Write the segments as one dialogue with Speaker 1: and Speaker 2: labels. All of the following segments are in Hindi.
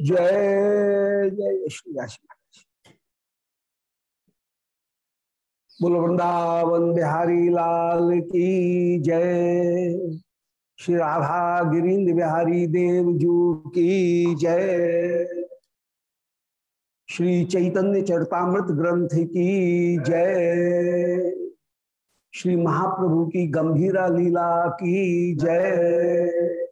Speaker 1: जय जय श्री बोल, वृंदावन बिहारी लाल की जय। श्री राधा गिरीन्द्र बिहारी देव जू की जय। श्री चैतन्य चरतामृत ग्रंथ की जय। श्री महाप्रभु की गंभीरा लीला की जय।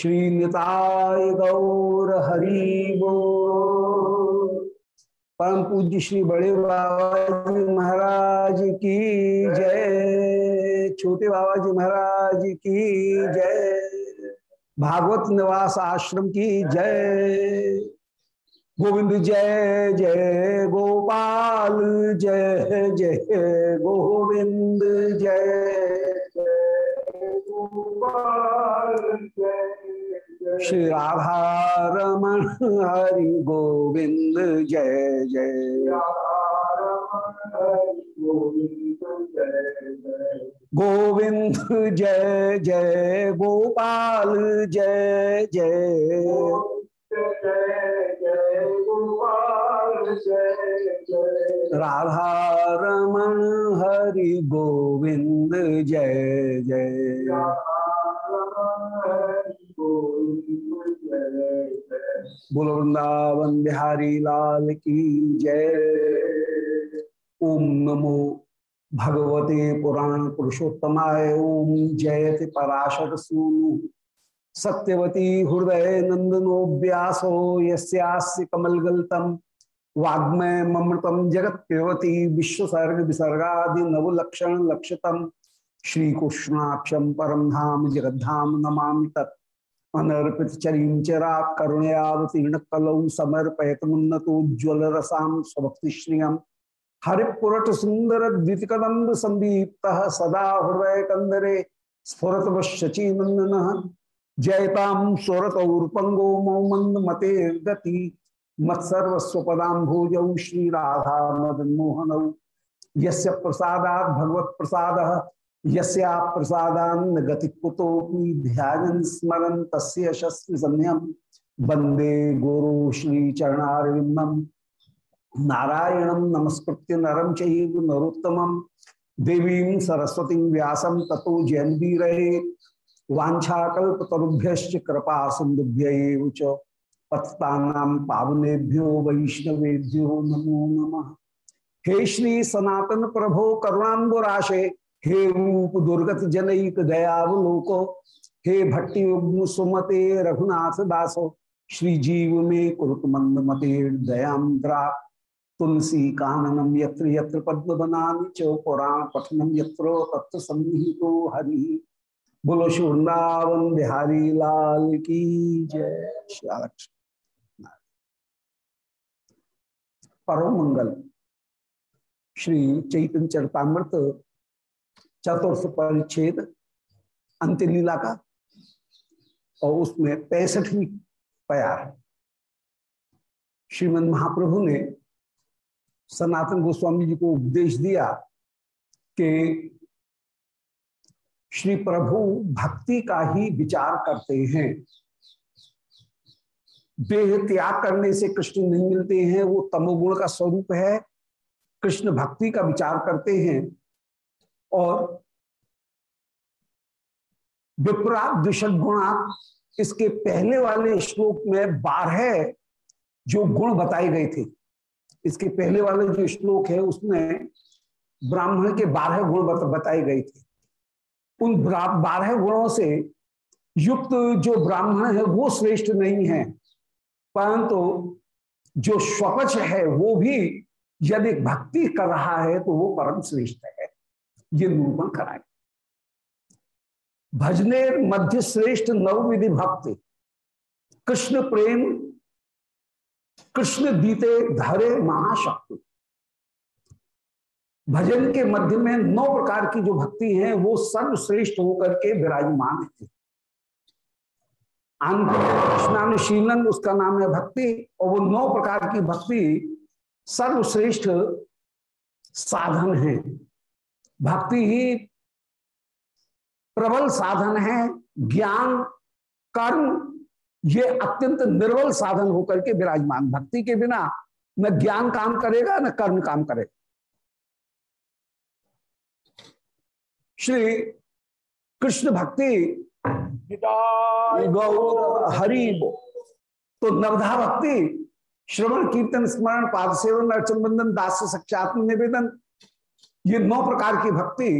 Speaker 1: श्री निताय गौर हरि परम पूज्य श्री बड़े बाबा जी महाराज की जय। छोटे बाबा जी महाराज की जय। भागवत निवास आश्रम की जय। गोविंद जय जय गोपाल, जय जय गोविंद, जय गोपाल, जय श्री राधा रमण हरि गोविंद, जय जय। गोविंद, जय जय। गोपाल, जय जय। राधा रमण हरि गोविंद, जय जय। बोलो वृंदावन बिहारी लाल की जय। ओम नमो भगवते पुराण पुरुषोत्तमाय, ओम जयति पराशर सूनु। सत्यवती हृदय नंदनो व्यासो, यस्यास्य कमलगल्तम वाग्मय ममृतम जगत पेवती विश्वसर्ग विसर्गा नवलक्षण लक्षतम श्रीकृष्णाक्षम परम धाम जगद्धाम नमा तत्। अनर्पित चरीम चरा करुणयावतीर्ण कलौ समर्पयत मुन्नतोज्वल रसाम स्वभक्ति श्रियम हरिपुरट सुंदर द्वितकदम्ब संदीप्त सदा हृदय कंदरे स्फुरत शची नंदन जयताम स्वरत उर्पंगो मौमंद मते गति मत्सर्वस्वपदाम्भोजौ श्री राधा मदन मोहनौ यस्य प्रसादात् भगवत प्रसाद यस्या गति ध्यान स्मरन तस्य वंदे गुरु श्री चरणारविंदम नारायणं नमस्कृत्य नरम चैव नरोत्तमं देवीं सरस्वतीं व्यासं ततो जयन्तीरहे वाछाकल्पतरुभ्य कृपा सिंधुभ्य च। पत्तानां पावनेभ्यो वैष्णवेभ्यो नमो नमः। हे श्री सनातन प्रभो करुणाबुराशे हे रूप दुर्गत जनक दयावलोको हे भट्टी सुमते रघुनाथ दासो, श्री जीव में कुरुत मंद मते दयांद्रा तुलसी काननम यत्र यत्र पद्म बनानी च पुराण पठनम यत्र तत्व सन्निहितो हरि। बोलो वृंदावन बिहारी लाल की जय। परम मंगल श्री चैतन्य चरतामृत चतुर्थ परिच्छेद अंत्य लीला का, और उसमें पैंसठवीं प्यार श्रीमद महाप्रभु ने सनातन गोस्वामी जी को उपदेश दिया कि श्री प्रभु भक्ति का ही विचार करते हैं। देह त्याग करने से कृष्ण नहीं मिलते हैं, वो तमोगुण का स्वरूप है। कृष्ण भक्ति का विचार करते हैं। और विपरा द्विषद गुणा इसके पहले वाले श्लोक में बारह जो गुण बताए गए थे। इसके पहले वाले जो श्लोक है, उसमें ब्राह्मण के बारह गुण बताए गए थे। उन बारह गुणों से युक्त जो ब्राह्मण है, वो श्रेष्ठ नहीं है। परंतु जो स्वपच है, वो भी यदि भक्ति कर रहा है तो वो परम श्रेष्ठ है। ये निरूपण कराए। भजने मध्य श्रेष्ठ नवविधि भक्ति, कृष्ण प्रेम, कृष्ण दीते धरे महाशक्ति। भजन के मध्य में नौ प्रकार की जो भक्ति है, वो सर्वश्रेष्ठ होकर के विराजमान है। कृष्णानुशीलन, उसका नाम है भक्ति, और वो नौ प्रकार की भक्ति सर्वश्रेष्ठ साधन है। भक्ति ही प्रबल साधन है ज्ञान कर्म ये अत्यंत निर्बल साधन होकर के विराजमान। भक्ति के बिना न ज्ञान काम करेगा न कर्म काम करेगा। श्री कृष्ण भक्ति गौर हरि तो नवधा भक्ति श्रवण कीर्तन स्मरण पाद सेवन अर्चन बंधन दास सक्षात्म निवेदन ये नौ प्रकार की भक्ति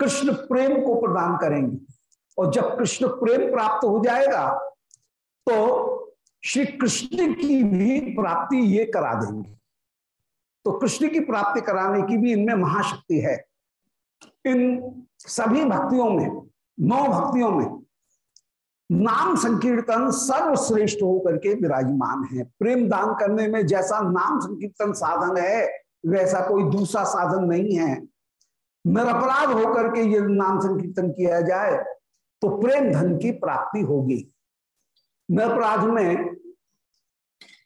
Speaker 1: कृष्ण प्रेम को प्रदान करेंगी। और जब कृष्ण प्रेम प्राप्त हो जाएगा तो श्री कृष्ण की भी प्राप्ति ये करा देंगे। तो कृष्ण की प्राप्ति कराने की भी इनमें महाशक्ति है। इन सभी भक्तियों में, नौ भक्तियों में नाम संकीर्तन सर्वश्रेष्ठ होकर के विराजमान है। प्रेम दान करने में जैसा नाम संकीर्तन साधन है वैसा कोई दूसरा साधन नहीं है। निरपराध होकर के ये नाम संकीर्तन किया जाए तो प्रेम धन की प्राप्ति होगी। निरपराध में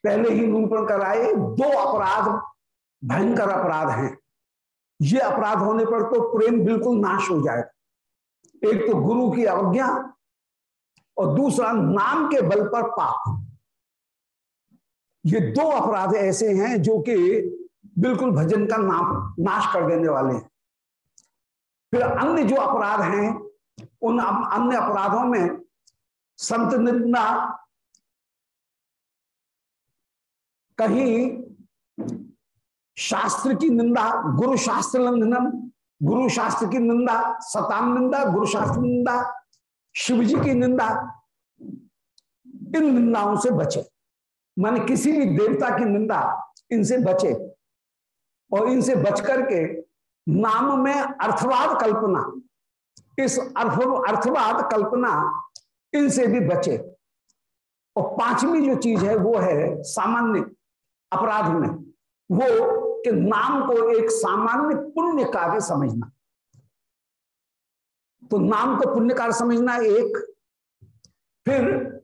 Speaker 1: पहले ही निरूपण कराए, दो अपराध भयंकर अपराध हैं। ये अपराध होने पर तो प्रेम बिल्कुल नाश हो जाएगा। एक तो गुरु की अवज्ञा और दूसरा नाम के बल पर पाप। ये दो अपराध ऐसे हैं जो कि बिल्कुल भजन का नाम नाश कर देने वाले हैं। फिर अन्य जो अपराध हैं, उन अन्य अपराधों में संत निंदा, कहीं शास्त्र की निंदा, गुरु शास्त्र लंघनम, गुरु शास्त्र की निंदा सताम निंदा, गुरु शास्त्र निंदा शिव जी की निंदा, इन निंदाओं से बचे। माने किसी भी देवता की निंदा इनसे बचे। और इनसे बच करके नाम में अर्थवाद कल्पना, इस अर्थ, अर्थवाद कल्पना इनसे भी बचे। और पांचवी जो चीज़ है, वो है सामान्य अपराध में। वो कि नाम को एक सामान्य पुण्य कार्य समझना। तो नाम को पुण्य कार्य समझना एक, फिर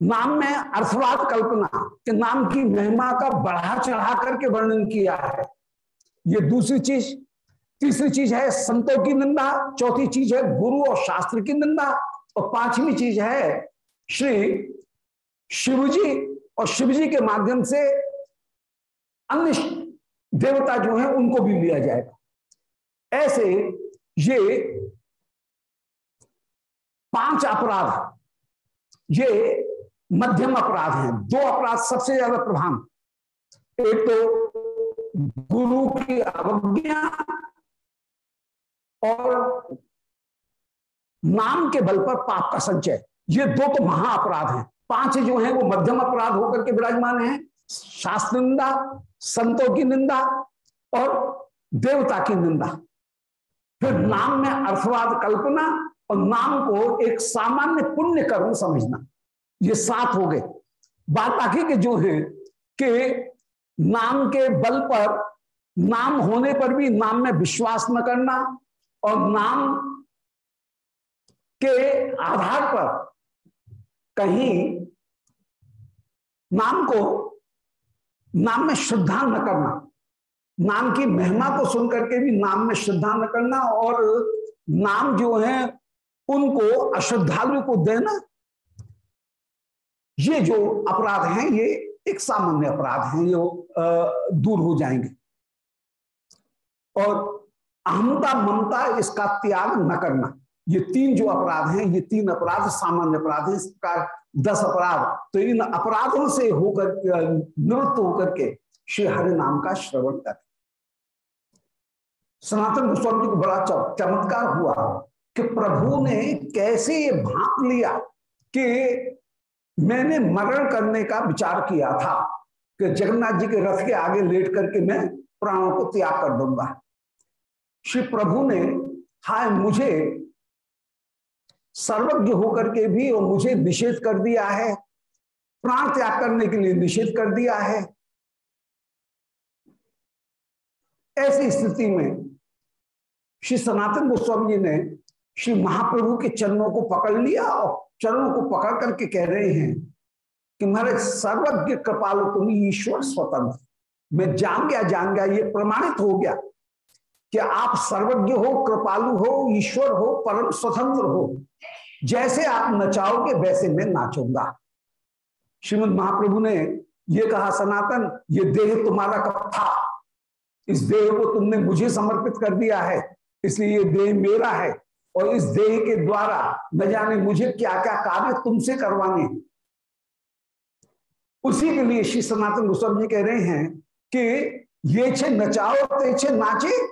Speaker 1: नाम में अर्थवाद कल्पना, कि नाम की महिमा का बढ़ा चढ़ा करके वर्णन किया है। ये दूसरी चीज़, तीसरी चीज़ है संतों की निंदा, चौथी चीज़ है गुरु और शास्त्र की निंदा, और पांचवी चीज़ है श्री शिवजी, और शिवजी के माध्यम से अन्य देवता जो है उनको भी लिया जाएगा। ऐसे ये पाँच अपराध, ये मध्यम अपराध हैं। दो अपराध सबसे ज़्यादा प्रधान। एक तो गुरु की अवज्ञा और नाम के बल पर पाप का संचय। ये दो तो महा अपराध हैं। पाँच जो हैं, वो मध्यम अपराध होकर के विराजमान हैं। शास्त्र निंदा, संतों की निंदा और देवता की निंदा। फिर नाम में अर्थवाद कल्पना और नाम को एक सामान्य पुण्य कर्म समझना। ये सात हो गए। बात बाकी के जो है कि नाम के बल पर, नाम होने पर भी नाम में विश्वास न करना और नाम के आधार पर कहीं नाम को, नाम में श्रद्धा न करना, नाम की महिमा को सुनकर के भी नाम में श्रद्धा न करना और नाम जो है उनको अश्रद्धालु को देना ये जो अपराध हैं, ये एक सामान्य अपराध हैं, ये दूर हो जाएँगे। और अहमता ममता, इसका त्याग न करना। ये तीन जो अपराध हैं, ये तीन अपराध सामान्य अपराध है इस प्रकार दस अपराध। तो इन अपराधों से होकर निवृत्त होकर के श्री हरि नाम का श्रवण कर। सनातन गोस्वामी जी को बड़ा चमत्कार हुआ कि प्रभु ने कैसे ये भाप लिया कि मैंने मरण करने का विचार किया था कि जगन्नाथ जी के रथ के आगे लेट करके मैं प्राणों को त्याग कर दूँगा। श्री प्रभु ने, हाय मुझे, सर्वज्ञ होकर के भी और मुझे निषेध कर दिया है, प्राण त्याग करने के लिए निषेध कर दिया है। ऐसी स्थिति में श्री सनातन गोस्वामी जी ने श्री महाप्रभु के चरणों को पकड़ लिया और चरणों को पकड़ करके कह रहे हैं कि महाराज, सर्वज्ञ कृपाल तुम ईश्वर स्वतंत्र। मैं जान गया जान गया ये प्रमाणित हो गया कि आप सर्वज्ञ हो, कृपालु हो, ईश्वर हो, परम स्वतंत्र हो। जैसे आप नचाओगे, वैसे मैं नाचूँगा। श्रीमद महाप्रभु ने ये कहा, सनातन, ये देह तुम्हारा कब था? इस देह को तुमने मुझे समर्पित कर दिया है, इसलिए ये देह मेरा है। और इस देह के द्वारा न जाने मुझे क्या क्या कार्य तुमसे करवाने उसी के लिए श्री सनातन गोस्वामी जी कह रहे हैं कि ये छे नचाओ, ते नाचे,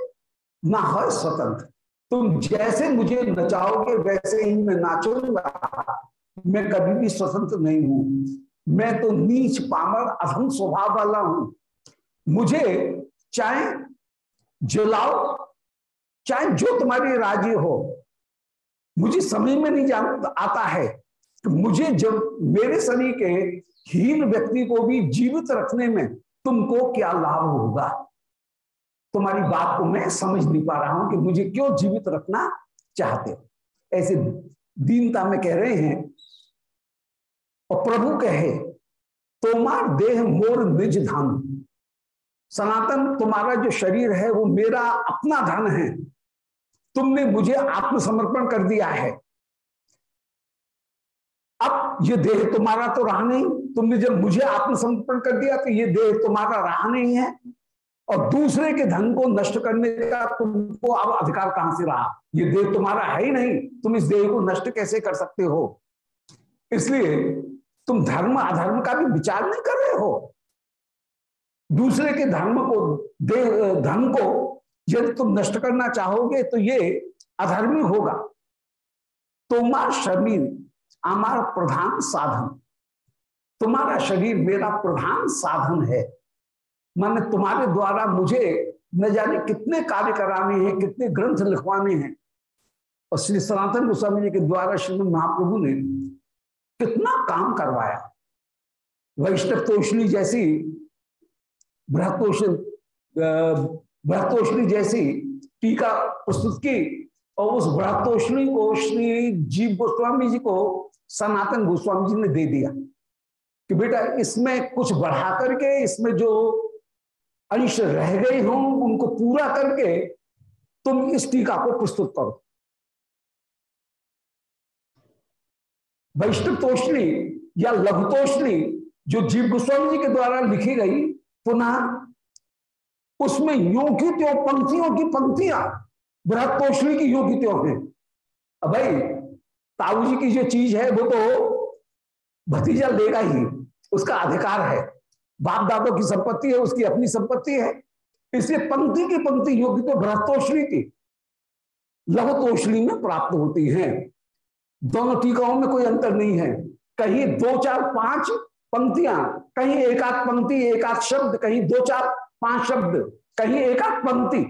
Speaker 1: ना हो स्वतंत्र। तुम जैसे मुझे नचाओगे, वैसे ही मैं नाचूँगा। मैं कभी भी स्वतंत्र नहीं हूँ। मैं तो नीच पामर अधम स्वभाव वाला हूँ। मुझे चाहे जलाओ, चाहे जो तुम्हारी राज़ी हो मुझे समझ में नहीं जान, आता है। कि मुझे जब मेरे शरीर के हीन व्यक्ति को भी जीवित रखने में तुमको क्या लाभ होगा? तुम्हारी बात को मैं समझ नहीं पा रहा हूँ कि मुझे क्यों जीवित रखना चाहते हो। ऐसे दीनता में कह रहे हैं, और प्रभु कहे तोमार देह मोर निज धन। सनातन तुम्हारा जो शरीर है, वो मेरा अपना धन है। तुमने मुझे आत्मसमर्पण कर दिया है। अब ये देह तुम्हारा तो रहा नहीं। तुमने जब मुझे आत्मसमर्पण कर दिया तो ये देह तुम्हारा रहा नहीं है। और दूसरे के धन को नष्ट करने का तुमको अब अधिकार कहाँ से रहा? ये देह तुम्हारा है ही नहीं। तुम इस देह को नष्ट कैसे कर सकते हो? इसलिए तुम धर्म, अधर्म का भी विचार नहीं कर रहे हो। दूसरे के धर्म को, देह, धन को यदि तुम नष्ट करना चाहोगे तो ये अधर्मी होगा। तुम्हारा शरीर हमारा प्रधान साधन। तुम्हारा शरीर मेरा प्रधान साधन है। माने तुम्हारे द्वारा मुझे न जाने कितने कार्य कराने हैं, कितने ग्रंथ लिखवाने हैं। और श्री सनातन गोस्वामी जी के द्वारा श्रीमद महाप्रभु ने कितना काम करवाया। वैष्णव तोषणी जैसी बृहतोष बृहतोषणी जैसी टीका प्रस्तुत की और उस बृहतोषणी को श्री जीव गोस्वामी जी को सनातन गोस्वामी जी ने दे दिया कि बेटा इसमें कुछ बढ़ा करके, इसमें जो अंश रह गए हों, उनको पूरा करके तुम इस टीका को प्रस्तुत करो। वैष्णव तोषणी या लघुतोषणी जो जीव गोस्वामी जी के द्वारा लिखी गई, पुनः उसमें योगी त्यों पंक्तियों की पंक्तियाँ। बृहद तोषणी की योगी त्यों है। अब भाई, ताऊ जी की जो चीज़ है, वो तो भतीजा लेगा ही। उसका अधिकार है। बाप दादों की संपत्ति है, उसकी अपनी संपत्ति है। इसलिए पंक्ति की पंक्ति योग्य तो भ्रतोषणी की, लघुतोषणी में प्राप्त होती है। दोनों टीकाओं में कोई अंतर नहीं है। कहीं दो चार पाँच पंक्तियाँ, कहीं एक आध पंक्ति एक आध शब्द, कहीं दो चार पाँच शब्द कहीं एक पंक्ति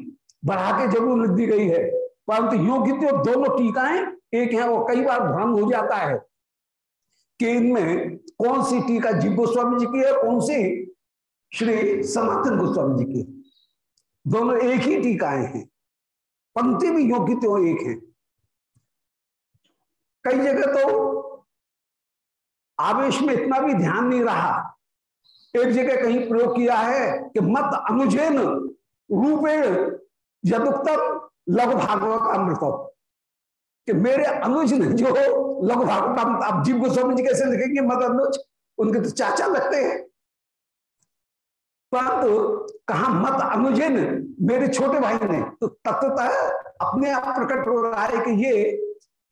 Speaker 1: बढ़ा के ज़रूर लिख दी गई है। परंतु योग्य तो दोनों टीकाएँ एक है वो कई बार भ्रम हो जाता है कि इनमें कौन सी टीका जीव गोस्वामी जी की है कौन सी श्री सनातन गोस्वामी जी की है। दोनों एक ही टीकाएँ हैं। पंक्ति भी योग्य तो एक है। कई जगह तो आवेश में इतना भी ध्यान नहीं रहा एक जगह कहीं प्रयोग किया है कि मत अनुजैन रूपेण यदुक्तम लघु भागवत अमृतम। कि मेरे अनुज ने जो लघु भागवत आप जीव गोस्वामी जी कैसे लिखेंगे, मत अनुज? उनके तो चाचा लगते हैं। परंतु कहा मत अनुजन, मेरे छोटे भाई ने तो तत्वतः अपने आप प्रकट हो रहा है कि ये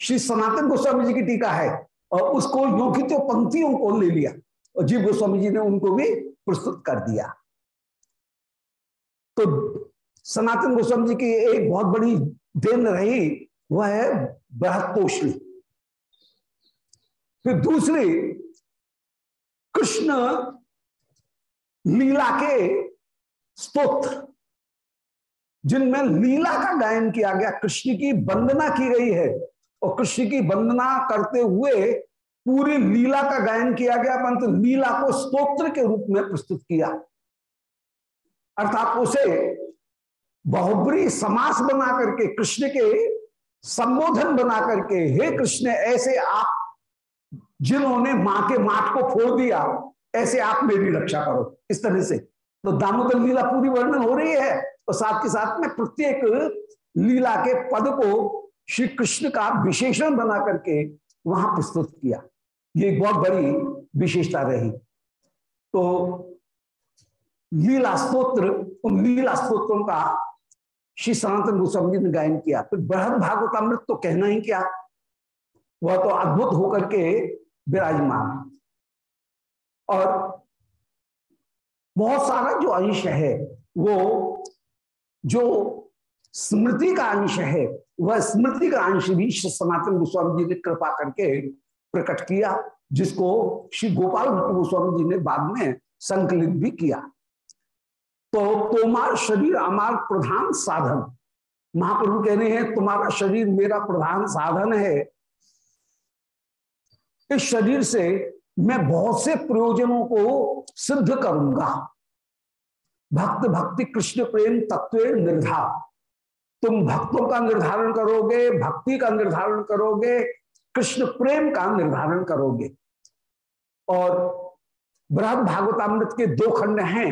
Speaker 1: श्री सनातन गोस्वामी जी की टीका है और उसको योगित पंक्तियों को ले लिया। और जीव गोस्वामी जी ने उनको भी प्रस्तुत कर दिया। तो सनातन गोस्वामी जी की एक बहुत बड़ी देन रही, वह है बृहपोषणी फिर दूसरी, कृष्ण लीला के स्तोत्र, जिनमें लीला का गायन किया गया। कृष्ण की वंदना की गई है और कृष्ण की वंदना करते हुए पूरी लीला का गायन किया गया, परंतु लीला को स्तोत्र के रूप में प्रस्तुत किया। अर्थात उसे बहुबरी समास बना करके, कृष्ण के संबोधन बना करके, हे कृष्ण, ऐसे आप जिन्होंने माँ के माठ को फोड़ दिया, ऐसे आप मेरी रक्षा करो। इस तरह से। तो दामोदर लीला पूरी वर्णन हो रही है और साथ के साथ में प्रत्येक लीला के पद को श्री कृष्ण का विशेषण बना करके वहाँ प्रस्तुत किया। ये एक बहुत बड़ी विशेषता रही। तो लीला स्त्रोत्र उन लीला स्त्रोत्रों का श्री सनातन गोस्वामी जी ने गायन किया। फिर बृहद भागवतामृत तो कहना ही क्या? वह तो अद्भुत होकर के विराजमान। और बहुत सारा जो अंश है, वो जो स्मृति का अंश है, वह स्मृति का अंश भी श्री सनातन गोस्वामी जी ने कृपा करके प्रकट किया, जिसको श्री गोपाल भट्ट गोस्वामी जी ने बाद में संकलित भी किया। तो तुम्हारा शरीर हमार प्रधान साधन। महाप्रभु कह रहे हैं, तुम्हारा शरीर मेरा प्रधान साधन है। इस शरीर से मैं बहुत से प्रयोजनों को सिद्ध करूँगा। भक्त भक्ति कृष्ण प्रेम तत्व निर्धार। तुम भक्तों का निर्धारण करोगे, भक्ति का निर्धारण करोगे कृष्ण प्रेम का निर्धारण करोगे। और बृहद भागवतामृत के दो खंड हैं।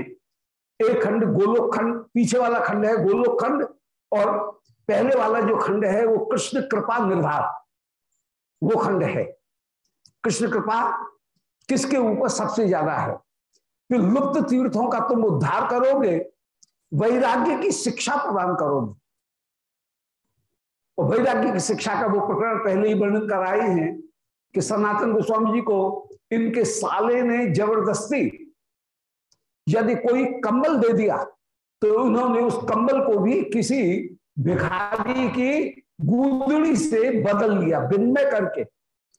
Speaker 1: एक खंड गोलोक खंड, पीछे वाला खंड है गोलोक खंड, और पहले वाला जो खंड है वो कृष्ण कृपा निर्धार। वो खंड है। कृष्ण कृपा किसके ऊपर सबसे ज़्यादा है? कि लुप्त तीर्थों का तुम उद्धार करोगे, वैराग्य की शिक्षा प्रदान करोगे। और वैराग्य की शिक्षा का वो प्रकरण पहले ही वर्णन कराए हैं कि सनातन गोस्वामी जी को इनके साले ने ज़बरदस्ती यदि कोई कंबल दे दिया तो उन्होंने उस कंबल को भी किसी भिखारी की गुदड़ी से बदल लिया, विनमय करके,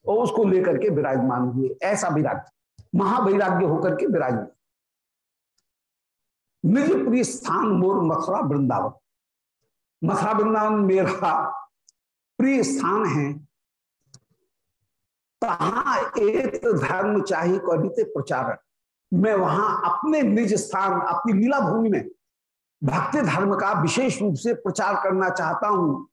Speaker 1: और उसको लेकर के विराजमान हुए। ऐसा विराग्य महावैराग्य होकर के विराजमान। निज प्रिय स्थान मोर मथुरा वृंदावन। मथुरा वृंदावन मेरा प्रिय स्थान है। तहा एक धर्म चाहिए कविते प्रचारण मैं वहाँ अपने निज स्थान, अपनी लीला भूमि में भक्ति धर्म का विशेष रूप से प्रचार करना चाहता हूँ।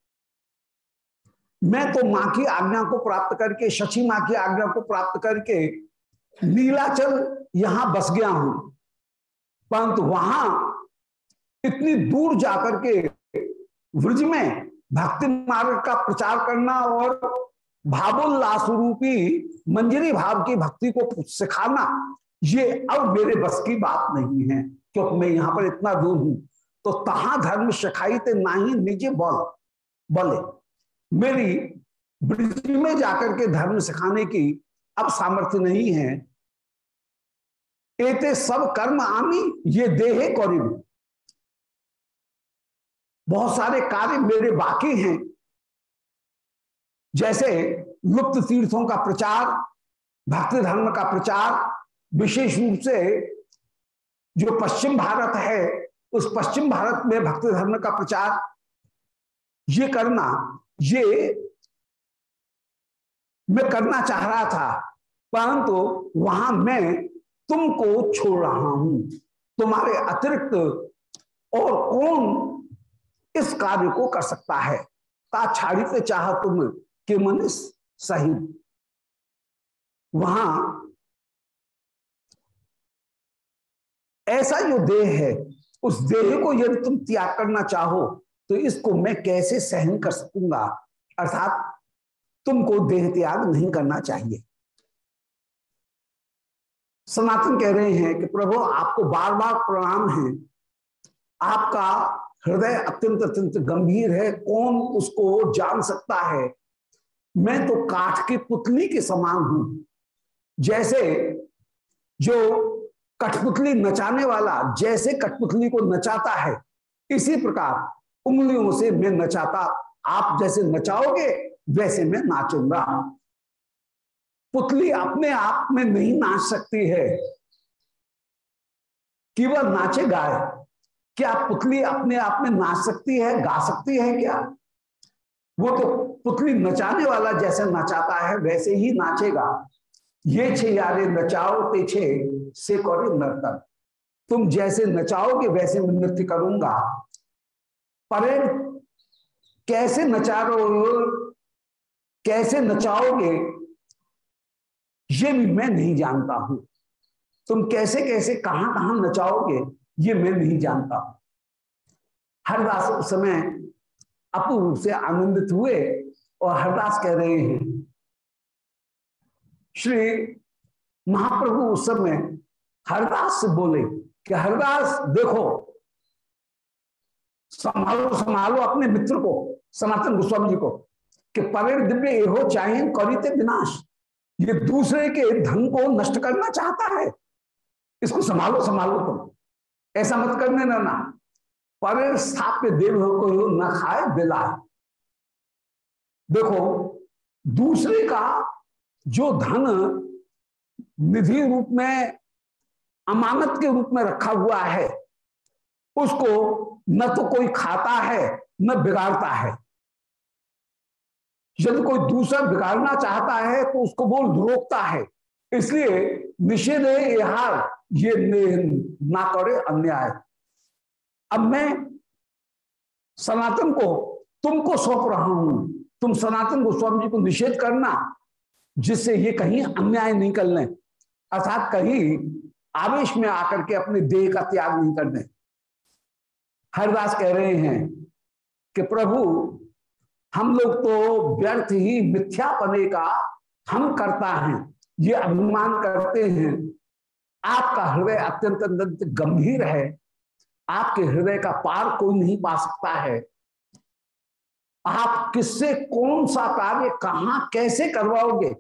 Speaker 1: मैं तो माँ की आज्ञा को प्राप्त करके, शची माँ की आज्ञा को प्राप्त करके नीलाचल यहाँ बस गया हूँ। परंतु वहाँ इतनी दूर जाकर के व्रज में भक्ति मार्ग का प्रचार करना और भावोल्लास रूपी मंजरी भाव की भक्ति को सिखाना, ये अब मेरे बस की बात नहीं है, क्योंकि मैं यहाँ पर इतना दूर हूँ। तो तहा धर्म सिखाई ते ना ही निजे बल, बोले। मेरी ब्रिज में जाकर के धर्म सिखाने की अब सामर्थ्य नहीं है। एते सब कर्म आमी, ये देहे कौरिब बहुत सारे कार्य मेरे बाकी हैं। जैसे लुप्त तीर्थों का प्रचार, भक्ति धर्म का प्रचार, विशेष रूप से जो पश्चिम भारत है, उस पश्चिम भारत में भक्ति धर्म का प्रचार, ये करना, ये मैं करना चाह रहा था, परंतु तो वहाँ मैं तुमको छोड़ रहा हूँ। तुम्हारे अतिरिक्त और कौन इस कार्य को कर सकता है। ता छाड़ित चाह तुम के मन सही। वहाँ ऐसा जो देह है, उस देह को यदि तुम त्याग करना चाहो तो इसको मैं कैसे सहन कर सकूँगा? अर्थात तुमको देह त्याग नहीं करना चाहिए। सनातन कह रहे हैं कि प्रभु, आपको बार बार प्रणाम है। आपका हृदय अत्यंत अत्यंत गंभीर है। कौन उसको जान सकता है? मैं तो काठ की पुतली के समान हूँ। जैसे जो कठपुतली नचाने वाला, जैसे कठपुतली को नचाता है, इसी प्रकार उंगलियों से मैं नचाता, आप जैसे नचाओगे, वैसे मैं नाचूँगा। पुतली अपने आप में नहीं नाच सकती है। कि वह नाचे गाए क्या पुतली अपने आप में नाच सकती है, गा सकती है क्या? वो तो पुतली नचाने वाला जैसे नचाता है, वैसे ही नाचेगा। ये छे यारे नचाओ ते छे, से करे नर्तन। तुम जैसे नचाओगे, वैसे मैं नृत्य करूँगा। परेड कैसे नचा रहे कैसे नचाओगे, ये मैं नहीं जानता हूँ। तुम कैसे कैसे कहाँ कहाँ नचाओगे? ये मैं नहीं जानता हूँ। हरदास उस समय अपूर्व से आनंदित हुए और हरदास कह रहे हैं, श्री महाप्रभु उस समय हरदास से बोले कि हरदास देखो, संभालो संभालो अपने मित्र को, सनातन गोस्वामी जी को, कि परेर दिव्य एहो चाहे, करिते विनाश। ये दूसरे के धन को नष्ट करना चाहता है। इसको संभालो संभालो तुम। ऐसा मत करने ना ना पर स्थाप्य देव को न खाए बिला देखो, दूसरे का जो धन निधि रूप में, अमानत के रूप में रखा हुआ है, उसको न तो कोई खाता है, न बिगाड़ता है। यदि कोई दूसरा बिगाड़ना चाहता है तो उसको वो रोकता है। इसलिए निषेध हार ये ना करे, अन्याय। अब मैं सनातन को, तुमको सौंप रहा हूँ। तुम सनातन गोस्वामी जी को निषेध करना, जिससे ये कहीं अन्याय नहीं कर लें अर्थात कहीं आवेश में आकर के अपने देह का त्याग नहीं कर दें हरदास कह रहे हैं कि प्रभु, हम लोग तो व्यर्थ ही मिथ्यापने का हम करता है। ये अभिमान करते हैं। आपका हृदय अत्यंत अत्यंत गंभीर है। आपके हृदय का पार कोई नहीं पा सकता है। आप किससे कौन सा कार्य, कहाँ, कैसे करवाओगे?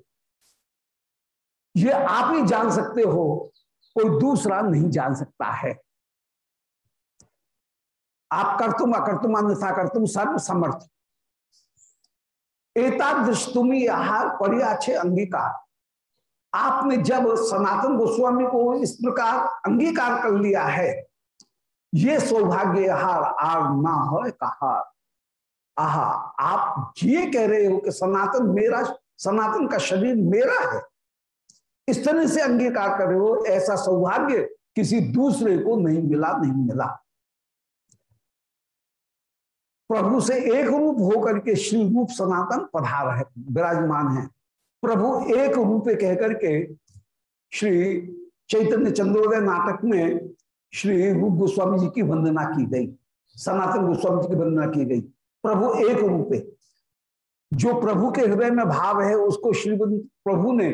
Speaker 1: ये आप ही जान सकते हो, कोई दूसरा नहीं जान सकता है। आप कर तुम अकर अन्यथा कर तुम सर्व समर्थ। एतादृश तुम आहार परियाछे अंगीकार। आपने जब सनातन गोस्वामी को इस प्रकार अंगीकार कर लिया है, ये सौभाग्य हार आर ना हो कहा। आहा, आप ये कह रहे हो कि सनातन मेरा, सनातन का शरीर मेरा है। इस तरह से अंगीकार कर रहे हो, ऐसा सौभाग्य किसी दूसरे को नहीं मिला नहीं मिला। प्रभु से एक रूप होकर के श्री रूप सनातन पधार है, विराजमान है। प्रभु एक रूप कहकर के श्री चैतन्य चंद्रोदय नाटक में श्री रूप गोस्वामी जी की वंदना की गई, सनातन गोस्वामी जी की वंदना की गई, प्रभु एक रूपे जो प्रभु के हृदय में भाव है, उसको श्री प्रभु ने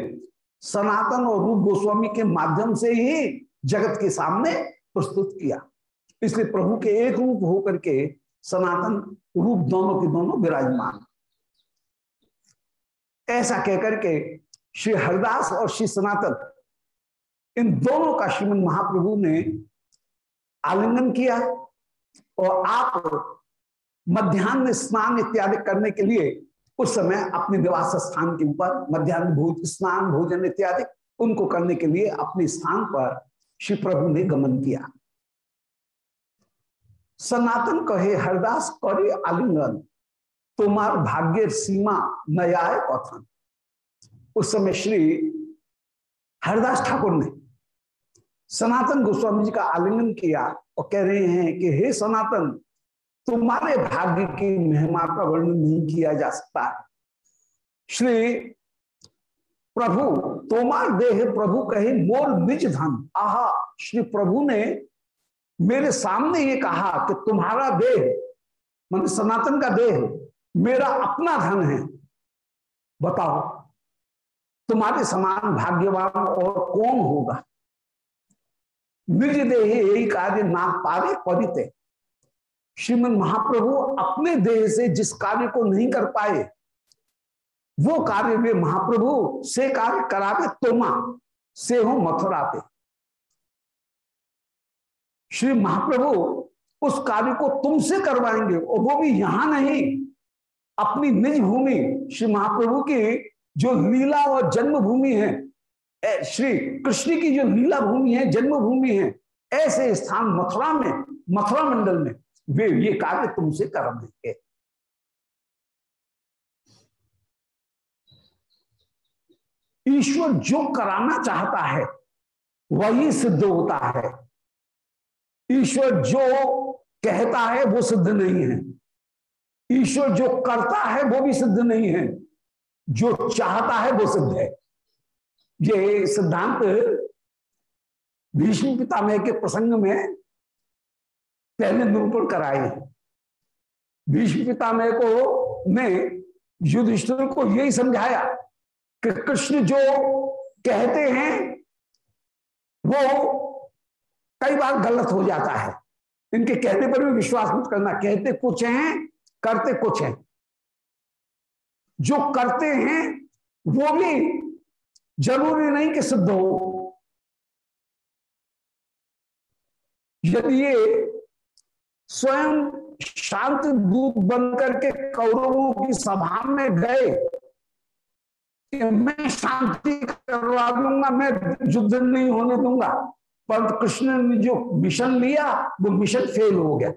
Speaker 1: सनातन और रूप गोस्वामी के माध्यम से ही जगत के सामने प्रस्तुत किया। इसलिए प्रभु के एक रूप होकर के सनातन रूप दोनों के दोनों विराजमान। ऐसा कहकर के श्री हरदास और श्री सनातन, इन दोनों का श्रीमद महाप्रभु ने आलिंगन किया और आप मध्यान्ह स्नान इत्यादि करने के लिए उस समय अपने निवास स्थान के ऊपर मध्यान्ह भोज, स्नान, भोजन इत्यादि उनको करने के लिए अपने स्थान पर श्री प्रभु ने गमन किया। सनातन कहे, हरदास करे आलिंगन। तुम्हार भाग्य सीमा नयाय कथन उस समय श्री हरदास ठाकुर ने सनातन गोस्वामी जी का आलिंगन किया और कह रहे हैं कि, हे सनातन, तुम्हारे भाग्य की महिमा का वर्णन नहीं किया जा सकता श्री प्रभु तोमार देह प्रभु कहे, मोर निज धन। आहा, श्री प्रभु ने मेरे सामने ये कहा कि तुम्हारा देह, मान सनातन का देह मेरा अपना धन है। बताओ, तुम्हारे समान भाग्यवान और कौन होगा? निज देह यही कार्य ना पारे परिते। श्रीमद महाप्रभु अपने देह से जिस कार्य को नहीं कर पाए, वो कार्य वे महाप्रभु से कार्य करावे तोमा, से हो मथुरा पे श्री महाप्रभु उस कार्य को तुमसे करवाएँगे और वो भी यहाँ नहीं। अपनी निज भूमि, श्री महाप्रभु की जो लीला और जन्मभूमि है श्री कृष्ण की जो लीला भूमि है, जन्मभूमि है, ऐसे स्थान मथुरा में, मथुरा मंडल में, वे ये कार्य तुमसे कर देंगे ईश्वर जो कराना चाहता है, वही सिद्ध होता है। ईश्वर जो कहता है, वो सिद्ध नहीं है। ईश्वर जो करता है वो भी सिद्ध नहीं है। जो चाहता है वो सिद्ध है। ये सिद्धांत भीष्म पितामह के प्रसंग में पहले निरूपण कराए भीष्म पितामह को ने युधिष्ठिर को यही समझाया कि कृष्ण जो कहते हैं, वो कई बार गलत हो जाता है। इनके कहने पर भी विश्वास मत करना। कहते कुछ हैं करते कुछ हैं। जो करते हैं, वो भी ज़रूरी नहीं कि सिद्ध हो। यदि ये स्वयं शांत दूत बनकर के कौरवों की सभा में गए कि मैं शांति करवा दूँगा मैं युद्ध नहीं होने दूँगा पर कृष्ण ने जो मिशन लिया, वो मिशन फेल हो गया।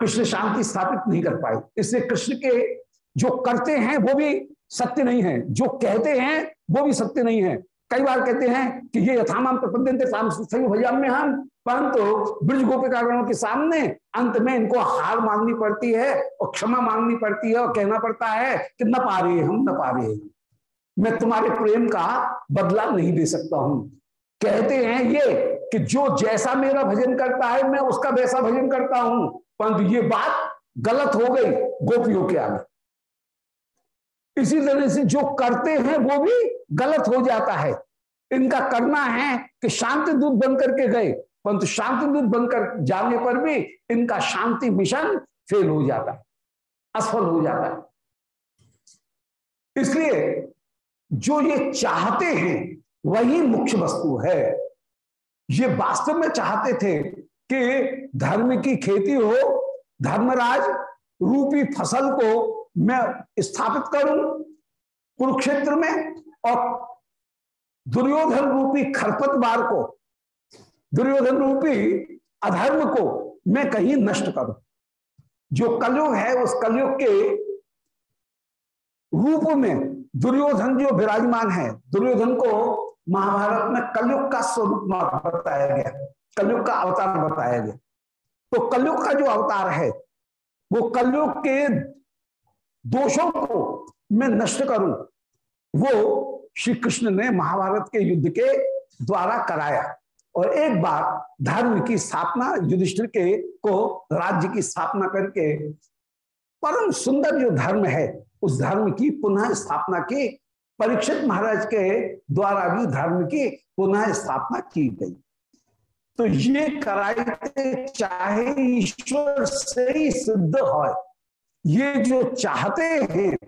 Speaker 1: कृष्ण शांति स्थापित नहीं कर पाए। इसलिए कृष्ण के जो करते हैं, वो भी सत्य नहीं है। जो कहते हैं, वो भी सत्य नहीं है। कई बार कहते हैं कि ये यथामान भैया में हम, परंतु ब्रज गोपिकागणों के सामने अंत में इनको हार मांगनी पड़ती है और क्षमा मांगनी पड़ती है और कहना पड़ता है कि न पा रहे हम, न पा रहे मैं तुम्हारे प्रेम का बदला नहीं दे सकता हूँ। कहते हैं ये कि जो जैसा मेरा भजन करता है, मैं उसका वैसा भजन करता हूँ। परंतु ये बात गलत हो गई गोपियों के आगे। इसी तरह से जो करते हैं, वो भी गलत हो जाता है। इनका करना है कि शांति दूत बनकर के गए, परंतु शांति दूत बनकर जाने पर भी इनका शांति मिशन फेल हो जाता है, असफल हो जाता है। इसलिए जो ये चाहते हैं, वही मुख्य वस्तु है। ये वास्तव में चाहते थे कि धर्म की खेती हो, धर्मराज रूपी फ़सल को मैं स्थापित करूँ कुरुक्षेत्र में और दुर्योधन रूपी खरपतवार को, दुर्योधन रूपी अधर्म को मैं कहीं नष्ट करूँ। जो कलयुग है, उस कलयुग के रूप में दुर्योधन जो विराजमान है, दुर्योधन को महाभारत में कलयुग का स्वरूप बताया गया, कलयुग का अवतार बताया गया। तो कलयुग का जो अवतार है, वो कलयुग के दोषों को मैं नष्ट करूँ, वो श्री कृष्ण ने महाभारत के युद्ध के द्वारा कराया। और एक बार धर्म की स्थापना, युधिष्ठिर के को राज्य की स्थापना करके, परम सुंदर जो धर्म है, उस धर्म की पुनः स्थापना की परीक्षित महाराज के द्वारा भी धर्म की पुनः स्थापना की गई। तो ये कराई चाहे ईश्वर से ही सिद्ध हो ये जो चाहते हैं,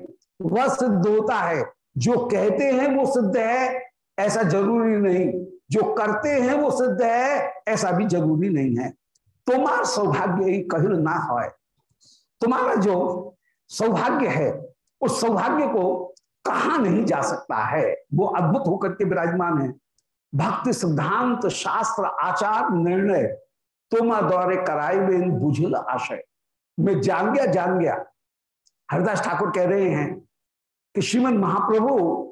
Speaker 1: वह सिद्ध होता है। जो कहते हैं, वो सिद्ध है, ऐसा ज़रूरी नहीं। जो करते हैं, वो सिद्ध है, ऐसा भी ज़रूरी नहीं है। तुम्हारा सौभाग्य ही कहीं ना हो तुम्हारा जो सौभाग्य है, उस सौभाग्य को कहा नहीं जा सकता है? वो अद्भुत होकर के विराजमान है। भक्ति सिद्धांत शास्त्र आचार निर्णय तुमा द्वारे कराए इन बुझल आशय। मैं जान गया जान गया। हरिदास ठाकुर कह रहे हैं कि श्रीमद महाप्रभु,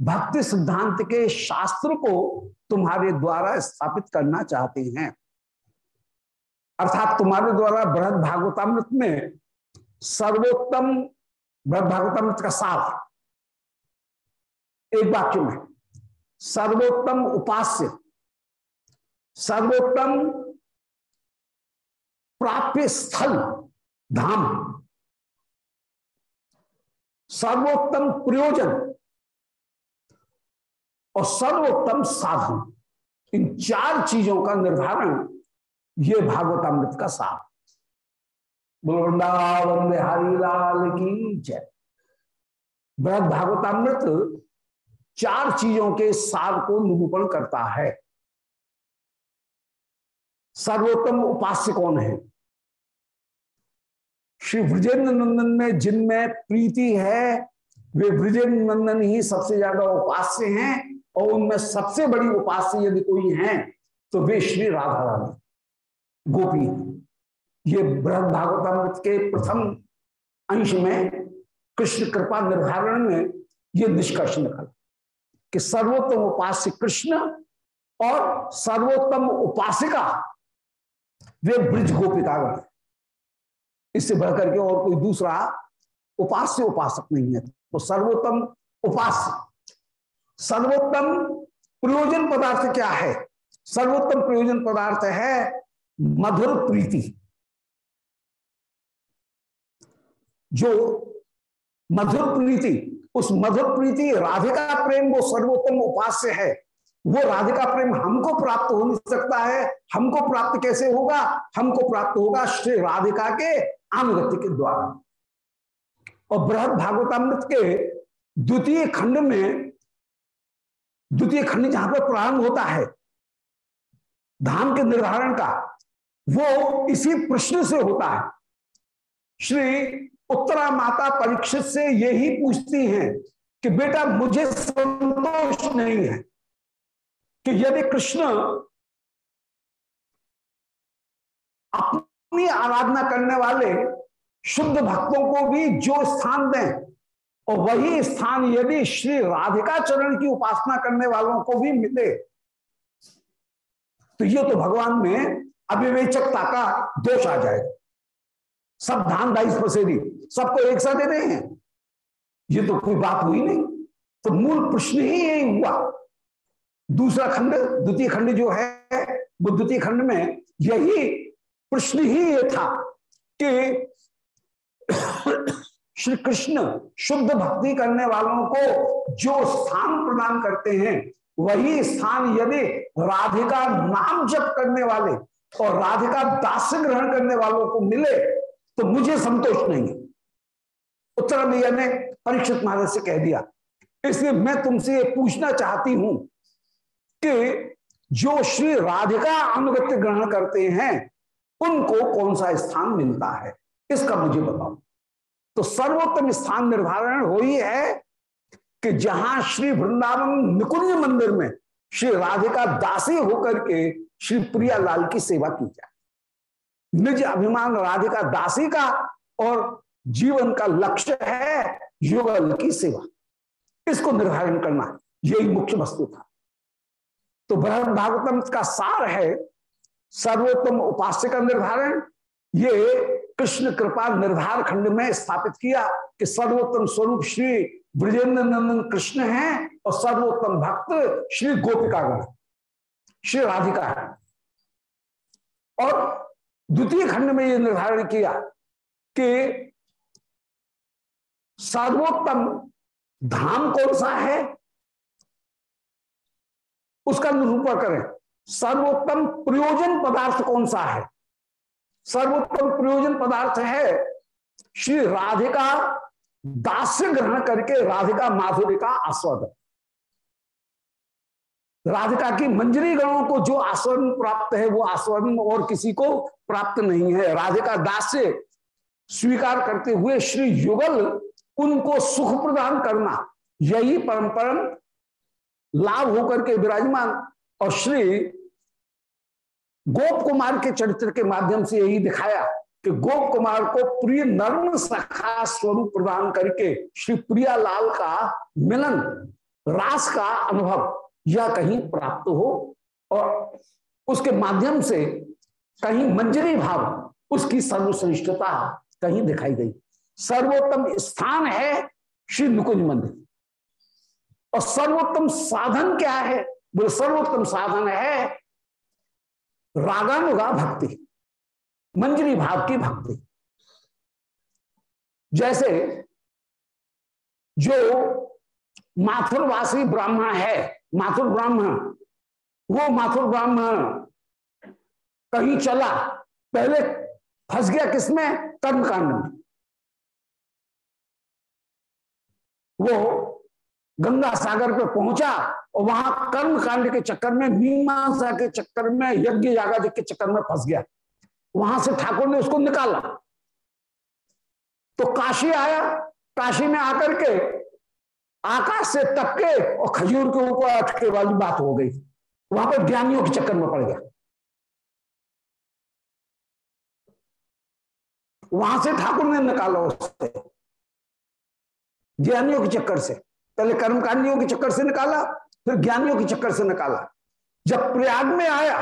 Speaker 1: भक्ति सिद्धांत के शास्त्र को तुम्हारे द्वारा स्थापित करना चाहते हैं। अर्थात तुम्हारे द्वारा बृहद भागवतामृत में सर्वोत्तम बृहद भागवतामृत का सार एक वाक्य में सर्वोत्तम उपास्य, सर्वोत्तम प्राप्य स्थल धाम, सर्वोत्तम प्रयोजन और सर्वोत्तम साधन। इन चार चीज़ों का निर्धारण ये भागवतामृत का सार। वृंदावन बिहारी लाल की जय। बृहद भागवतामृत चार चीज़ों के सार को निरूपण करता है। सर्वोत्तम उपास्य कौन है? श्री ब्रजेंद्र नंदन में जिनमें प्रीति है, वे ब्रजेंद्र नंदन ही सबसे ज़्यादा उपास्य हैं और उनमें सबसे बड़ी उपास्य यदि कोई है तो वे श्री राधा रानी गोपी ये बृहद भागवतामृत के प्रथम अंश में कृष्ण कृपा निर्धारण में ये निष्कर्ष निकला। कि सर्वोत्तम उपास्य कृष्ण और सर्वोत्तम उपासिका, वे ब्रिज गोपिका इससे बढ़कर के और कोई दूसरा उपास्य उपासक नहीं है? तो सर्वोत्तम उपास्य, सर्वोत्तम प्रयोजन पदार्थ क्या है? सर्वोत्तम प्रयोजन पदार्थ है मधुर प्रीति। जो मधुर प्रीति उस मधुर प्रीति राधिका प्रेम वो सर्वोत्तम उपास्य है। वो राधिका प्रेम हमको प्राप्त हो नहीं सकता है। हमको प्राप्त कैसे होगा? हमको प्राप्त होगा श्री राधिका के अनुगत्य के द्वारा। और बृहद भागवतामृत के द्वितीय खंड में, द्वितीय खंड जहाँ पर प्रारंभ होता है, धाम के निर्धारण का, वो इसी प्रश्न से होता है। श्री उत्तरा माता परीक्षित से यही पूछती हैं कि बेटा मुझे संतोष नहीं है कि यदि कृष्ण अपनी आराधना करने वाले शुद्ध भक्तों को भी जो स्थान दें, और वही स्थान यदि श्री राधिका चरण की उपासना करने वालों को भी मिले तो ये तो भगवान में अविवेचकता का दोष आ जाएगा। सब धान दाइस पसेरी सबको एक साथ दे रहे हैं। ये तो कोई बात हुई नहीं। तो मूल प्रश्न ही यही हुआ। दूसरा खंड, द्वितीय खंड जो है, वो द्वितीय खंड में यही प्रश्न ही ये था कि श्री कृष्ण शुद्ध भक्ति करने वालों को जो स्थान प्रदान करते हैं, वही स्थान यदि राधिका नाम जप करने वाले और राधिका दास ग्रहण करने वालों को मिले तो मुझे संतोष नहीं है। उत्तर मैया ने परीक्षित महाराज से कह दिया, इसलिए मैं तुमसे ये पूछना चाहती हूँ कि जो श्री राधिका अनुगत्य ग्रहण करते हैं, उनको कौन सा स्थान मिलता है? इसका मुझे बताओ। तो सर्वोत्तम स्थान निर्धारण हो ही है कि जहाँ श्री वृंदावन निकुंज मंदिर में श्री राधिका दासी होकर के श्री प्रिया लाल की सेवा की जाए। निज अभिमान राधिका दासी का और जीवन का लक्ष्य है युगल की सेवा। इसको निर्धारण करना, यही मुख्य वस्तु था। तो बृहद भागवतम का सार है सर्वोत्तम उपास्य का निर्धारण। ये कृष्ण कृपा निर्धार खंड में स्थापित किया कि सर्वोत्तम स्वरूप श्री ब्रजेंद्र नंदन कृष्ण है और सर्वोत्तम भक्त श्री गोपिकागण, श्री राधिका है। और द्वितीय खंड में यह निर्धारण किया कि सर्वोत्तम धाम कौन सा है? उसका निरूपण करें। सर्वोत्तम प्रयोजन पदार्थ कौन सा है? सर्वोत्तम प्रयोजन पदार्थ है श्री राधिका दास्य ग्रहण करके राधिका माधुरी का आस्वादन। राधिका की मंजरी गणों को जो आस्वादन प्राप्त है, वो आस्वादन और किसी को प्राप्त नहीं है। राधिका दास से स्वीकार करते हुए श्री युगल उनको सुख प्रदान करना, यही परंपरा लाभ होकर के विराजमान। और श्री गोप कुमार के चरित्र के माध्यम से यही दिखाया कि गोप कुमार को प्रिय नर्म सखा स्वरूप प्रदान करके श्री प्रिया लाल का मिलन, रास का अनुभव। या कहीं प्राप्त हो और उसके माध्यम से कहीं मंजरी भाव उसकी सर्वश्रेष्ठता कहीं दिखाई गई। सर्वोत्तम स्थान है श्री नुकुंज मंदिर। और सर्वोत्तम साधन क्या है? बोले, सर्वोत्तम साधन है रागानुगा भक्ति, मंजरी भाव की भक्ति। जैसे जो माथुरवासी ब्राह्मण है माथुर ब्राह्मण। वो माथुर ब्राह्मण कहीं चला, पहले फंस गया किसमें? कर्मकांड में। वो गंगा सागर पे पहुँचा और वहाँ कर्म कांड के चक्कर में, मीमांसा के चक्कर में, यज्ञ यागा के चक्कर में फंस गया। वहाँ से ठाकुर ने उसको निकाला। तो काशी आया, काशी में आकर के आकाश से टपके और खजूर के ऊपर अटके वाली बात हो गई। वहाँ पर ज्ञानियों के चक्कर में पड़ गया। वहाँ से ठाकुर ने निकाला उससे। ज्ञानियों के चक्कर से। पहले कर्मकांडियों के चक्कर से निकाला, फिर ज्ञानियों के चक्कर से निकाला। जब प्रयाग में आया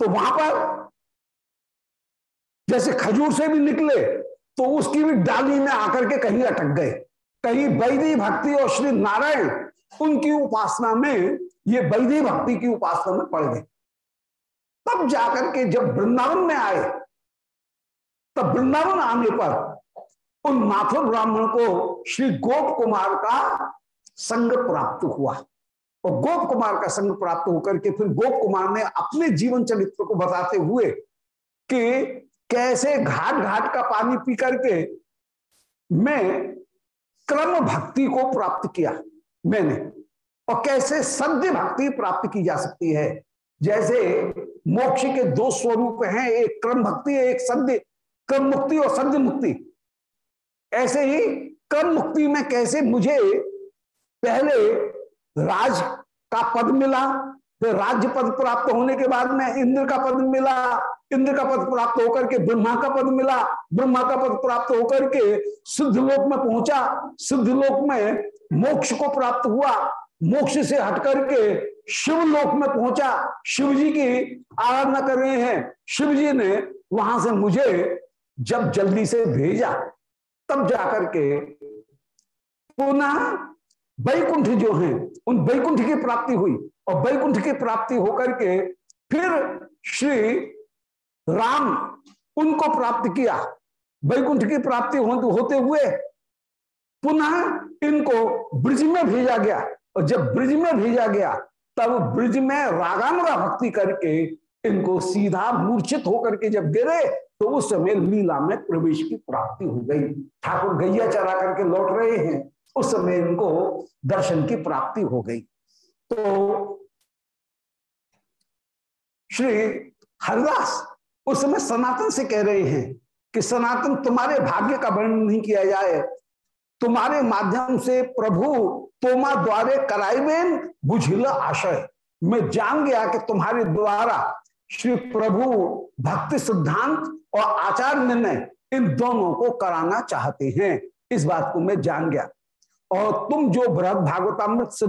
Speaker 1: तो वहाँ पर जैसे खजूर से भी निकले तो उसकी भी डाली में आकर के कहीं अटक गए। कहीं वैदी भक्ति और श्री नारायण उनकी उपासना में ये वैदी भक्ति की उपासना में पड़ गए। तब जाकर के जब वृंदावन में आए, तब वृंदावन आने पर उन माथुर ब्राह्मण को श्री गोप कुमार का संग प्राप्त हुआ। और गोप कुमार का संग प्राप्त होकर के फिर गोप कुमार ने अपने जीवन चरित्र को बताते हुए कि कैसे घाट घाट का पानी पी करके मैं क्रम भक्ति को प्राप्त किया मैंने। और कैसे सद्य भक्ति प्राप्त की जा सकती है? जैसे मोक्ष के दो स्वरूप हैं, एक क्रम भक्ति, एक सद्य। क्रम मुक्ति और सद्य मुक्ति। ऐसे ही क्रम मुक्ति में कैसे मुझे पहले राज का पद मिला, फिर राज्य पद प्राप्त होने के बाद में इंद्र का पद मिला इंद्र का पद प्राप्त होकर के ब्रह्मा का पद मिला। ब्रह्मा का पद प्राप्त होकर के सिद्ध लोक में पहुँचा। सिद्ध लोक में मोक्ष को प्राप्त हुआ। मोक्ष से हट करके शिव लोक में पहुँचा। शिव जी की आराधना कर रहे हैं। शिव जी ने वहाँ से मुझे जब जल्दी से भेजा, तब जाकर के पुनः बैकुंठ जो हैं, उन बैकुंठ की प्राप्ति हुई। और बैकुंठ की प्राप्ति होकर के फिर श्री राम उनको प्राप्त किया। बैकुंठ की प्राप्ति होते हुए पुनः इनको ब्रिज में भेजा गया। और जब ब्रिज में भेजा गया, तब ब्रिज में रागानुरा भक्ति करके इनको सीधा मूर्छित होकर के जब गिरे तो उस समय लीला में प्रवेश की प्राप्ति हो गई। ठाकुर गैया चरा करके लौट रहे हैं। उस समय इनको दर्शन की प्राप्ति हो गई। तो श्री हरिदास उस समय सनातन से कह रहे हैं कि सनातन तुम्हारे भाग्य का वर्णन नहीं किया जाए। तुम्हारे माध्यम से प्रभु तोमा द्वारे कराइबेन बुझिल आशय। मैं जान गया कि तुम्हारे द्वारा श्री प्रभु भक्ति सिद्धांत और आचार निर्णय इन दोनों को कराना चाहते हैं। इस बात को मैं जान गया। और तुम जो बृहद भागवतामृत से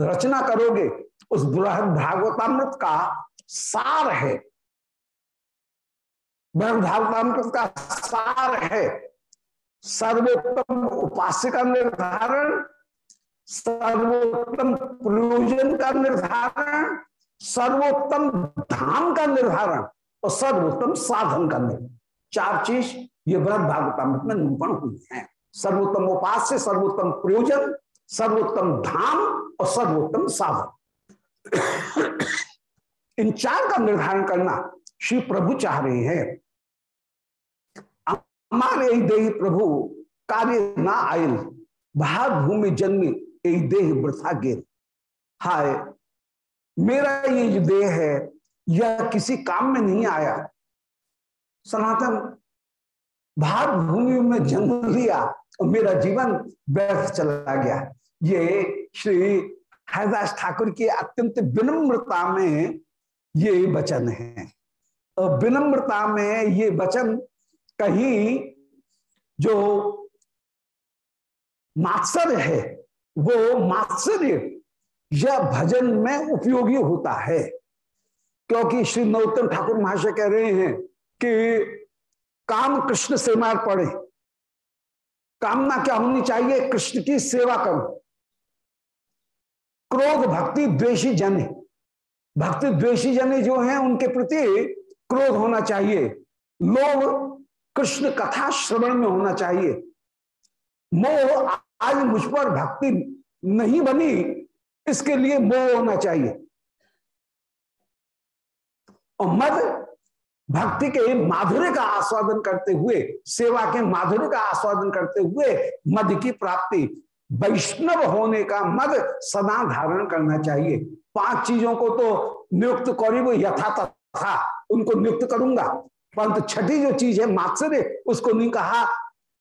Speaker 1: रचना करोगे, उस बृहद भागवतामृत का सार है। भागवतामृत का सार है। सर्वोत्तम उपास्य का निर्धारण, सर्वोत्तम प्रयोजन का निर्धारण, सर्वोत्तम धाम का निर्धारण और सर्वोत्तम साधन का निर्धारण। चार चीज़ ये बृहद भागवतामृत में निरूपण हुई है। सर्वोत्तम उपास्य, सर्वोत्तम प्रयोजन, सर्वोत्तम धाम और सर्वोत्तम साधन। इन चार का निर्धारण करना श्री प्रभु चाह रहे हैं। हमारे देह प्रभु, कार्य ना आयल। भाग भूमि जन्मी यही देह वृथा गिर। हाय, मेरा ये जो देह है, यह किसी काम में नहीं आया। सनातन भाग भूमि में जन्म लिया और मेरा जीवन व्यर्थ चला गया। ये श्री हरिदास ठाकुर की अत्यंत विनम्रता में ये वचन है। और विनम्रता में ये वचन कहीं जो मात्सर है, वो मात्सर्य यह भजन में उपयोगी होता है। क्योंकि श्री नरोत्तम ठाकुर महाशय कह रहे हैं कि काम कृष्ण से मार पड़े कामना क्या होनी चाहिए? कृष्ण की सेवा करो। क्रोध भक्ति द्वेषी जने। भक्ति द्वेषी जने जो हैं, उनके प्रति क्रोध होना चाहिए। लोभ कृष्ण कथा श्रवण में होना चाहिए। मोह आज मुझ पर भक्ति नहीं बनी, इसके लिए मोह होना चाहिए। और मद भक्ति के माधुर्य का आस्वादन करते हुए, सेवा के माधुर्य का आस्वादन करते हुए मद की प्राप्ति, वैष्णव होने का मद सदा धारण करना चाहिए। पाँच चीज़ों को तो नियुक्त करी वो यथा तथा, उनको नियुक्त करूँगा। परंतु छठी जो चीज़ है मात्सर्य उसको नहीं कहा,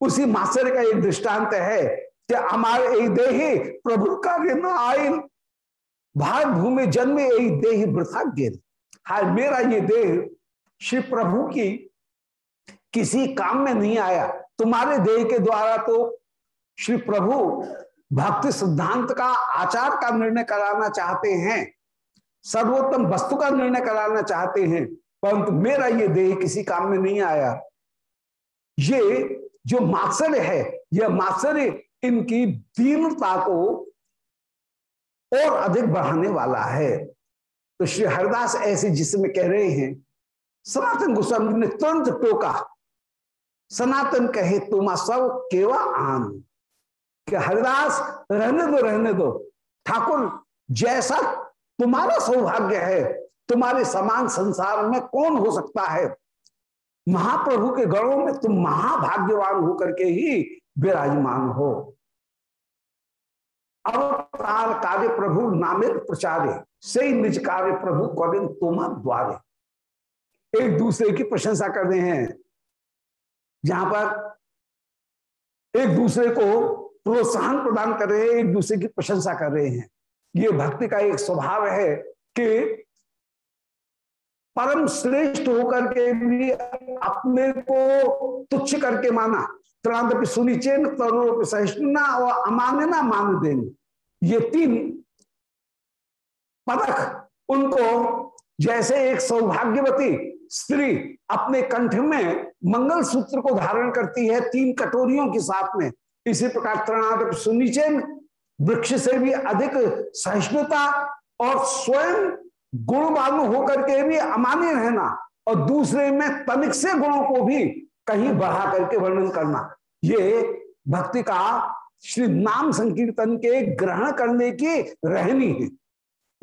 Speaker 1: उसी मात्सर्य का एक दृष्टांत है कि हमारे देही प्रभु का गिर आयल भाग भूमि जन्म यही देही वृथा गिर हाय, मेरा ये देह श्री प्रभु की किसी काम में नहीं आया। तुम्हारे देह के द्वारा तो श्री प्रभु भक्ति सिद्धांत का, आचार का निर्णय कराना चाहते हैं, सर्वोत्तम वस्तु का निर्णय कराना चाहते हैं। परंतु मेरा ये देह किसी काम में नहीं आया। ये जो मात्सर्य है, यह मात्सर्य इनकी दीनता को और अधिक बढ़ाने वाला है। तो श्री हरिदास ऐसे जिसमें कह रहे हैं, सनातन गोस्वामी ने तुरंत टोका। सनातन कहे, तुम सब केवा आन कि हरिदास, रहने दो रहने दो। ठाकुर, जैसा तुम्हारा सौभाग्य है तुम्हारे समान संसार में कौन हो सकता है? महाप्रभु के गणों में तुम महाभाग्यवान होकर के ही विराजमान हो। अवतार कार्य प्रभु नामित प्रचारे, से निज कार्य प्रभु कौन तुम द्वारे। एक दूसरे की प्रशंसा कर रहे हैं। जहाँ पर एक दूसरे को प्रोत्साहन प्रदान कर रहे हैं, एक दूसरे की प्रशंसा कर रहे हैं। ये भक्ति का एक स्वभाव है कि परम श्रेष्ठ होकर के भी अपने को तुच्छ करके माना। त्रांत सुनिचेन तरुण सहिष्णुना और अमानना मान देन ये तीन पदक उनको जैसे एक सौभाग्यवती स्त्री अपने कंठ में मंगल सूत्र को धारण करती है तीन कटोरियों के साथ में। इसी प्रकार त्रणादप सुनिचेन वृक्ष से भी अधिक सहिष्णुता और स्वयं गुणवान होकर के भी अमान्य रहना और दूसरे में तनिक से गुणों को भी कहीं बढ़ा करके वर्णन करना। ये भक्ति का श्री नाम संकीर्तन के ग्रहण करने की रहनी है।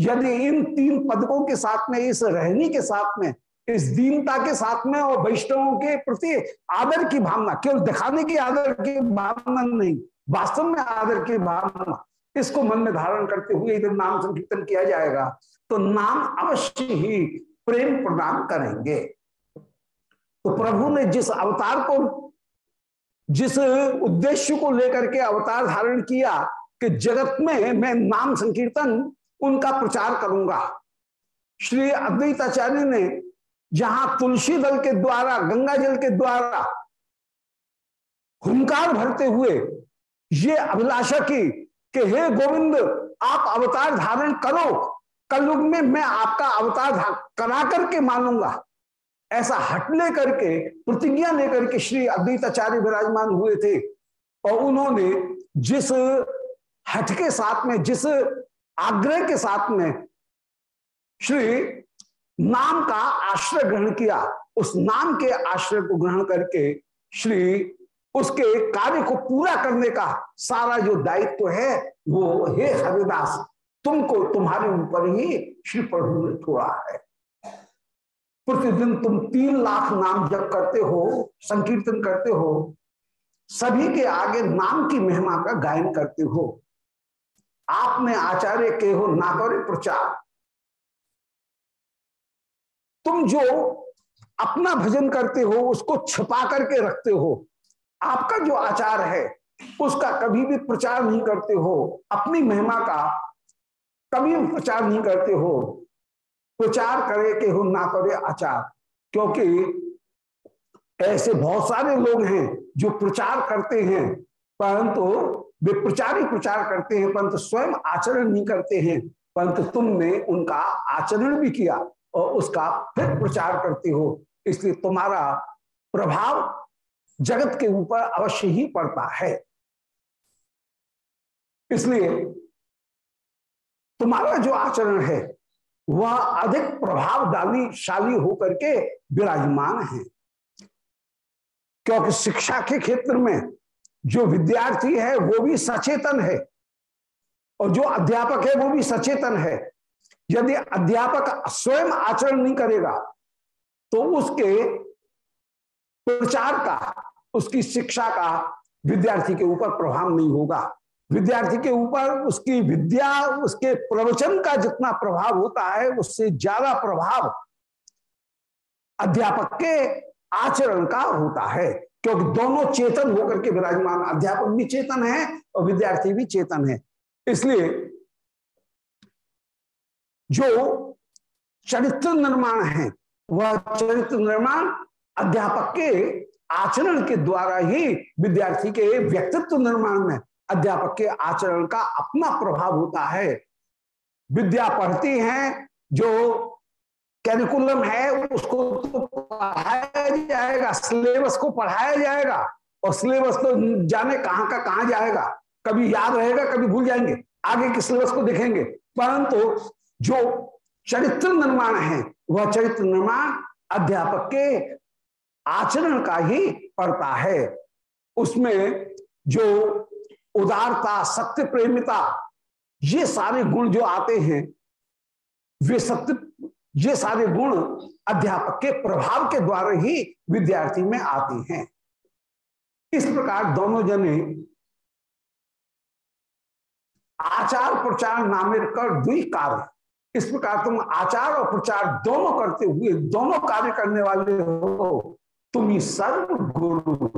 Speaker 1: यदि इन तीन पदकों के साथ में, इस रहनी के साथ में, इस दीनता के साथ में और वैष्णवों के प्रति आदर की भावना, केवल दिखाने की आदर की भावना नहीं, वास्तव में आदर की भावना, इसको मन में धारण करते हुए इधर नाम संकीर्तन किया जाएगा। तो नाम अवश्य ही प्रेम प्रदान करेंगे। तो प्रभु ने जिस अवतार को, जिस उद्देश्य को लेकर के अवतार धारण किया कि जगत में मैं नाम संकीर्तन, उनका प्रचार करूँगा। श्री अद्वैताचार्य ने जहाँ तुलसी दल के द्वारा, गंगा जल के द्वारा हुंकार भरते हुए ये अभिलाषा की कि हे गोविंद, आप अवतार धारण करो कलयुग में मैं आपका अवतार करा करके मानूँगा। ऐसा हट ले करके प्रतिज्ञा लेकर के श्री अद्वैताचार्य विराजमान हुए थे और उन्होंने जिस हट के साथ में, जिस आग्रह के साथ में श्री नाम का आश्रय ग्रहण किया, उस नाम के आश्रय को ग्रहण करके श्री उसके कार्य को पूरा करने का सारा जो दायित्व तो है, वो हे हरिदास तुमको तुम्हारे ऊपर ही श्री प्रभु ने छोड़ा है। प्रतिदिन तुम तीन लाख नाम जब करते हो, संकीर्तन करते हो, सभी के आगे नाम की महिमा का गायन करते हो। आपने आचार्य के हो ना करे प्रचार। तुम जो अपना भजन करते हो, उसको छिपा करके रखते हो, आपका जो आचार है, उसका कभी भी प्रचार नहीं करते हो, अपनी महिमा का कभी प्रचार नहीं करते हो। प्रचार करे के हो, ना करे आचार। क्योंकि ऐसे बहुत सारे लोग हैं जो प्रचार करते हैं, परंतु वे प्रचार ही प्रचार करते हैं, परंतु स्वयं आचरण नहीं करते हैं, परंतु तुमने उनका आचरण भी किया और उसका फिर प्रचार करते हो। इसलिए तुम्हारा प्रभाव जगत के ऊपर अवश्य ही पड़ता है। इसलिए तुम्हारा जो आचरण है, वह अधिक प्रभावशाली होकर के विराजमान है। क्योंकि शिक्षा के क्षेत्र में जो विद्यार्थी है, वो भी सचेतन है। और जो अध्यापक है, वो भी सचेतन है। यदि अध्यापक स्वयं आचरण नहीं करेगा तो उसके प्रचार का, उसकी शिक्षा का विद्यार्थी के ऊपर प्रभाव नहीं होगा। विद्यार्थी के ऊपर उसकी विद्या, उसके प्रवचन का जितना प्रभाव होता है, उससे ज़्यादा प्रभाव अध्यापक के आचरण का होता है। क्योंकि दोनों चेतन होकर के विराजमान अध्यापक भी चेतन है और विद्यार्थी भी चेतन है। इसलिए जो चरित्र निर्माण है, वह चरित्र निर्माण अध्यापक के आचरण के द्वारा ही विद्यार्थी के व्यक्तित्व निर्माण में अध्यापक के आचरण का अपना प्रभाव होता है। विद्या पढ़ती हैं, जो कैरिकुलम है, उसको तो पढ़ाया जाएगा सिलेबस को पढ़ाया जाएगा, और सिलेबस तो जाने कहाँ का कहाँ जाएगा। कभी याद रहेगा, कभी भूल जाएँगे, आगे के सिलेबस को देखेंगे। परंतु जो चरित्र निर्माण है, वह चरित्र निर्माण अध्यापक के आचरण का ही पड़ता है। उसमें जो उदारता सत्य प्रेमिता ये सारे गुण जो आते हैं, वे सत्य, ये सारे गुण अध्यापक के प्रभाव के द्वारा ही विद्यार्थी में आते हैं। इस प्रकार दोनों जने आचार प्रचार नामिर कर दुई कार्य। इस प्रकार तुम आचार और प्रचार दोनों करते हुए, दोनों कार्य करने वाले हो, तुम ही सर्व गुरु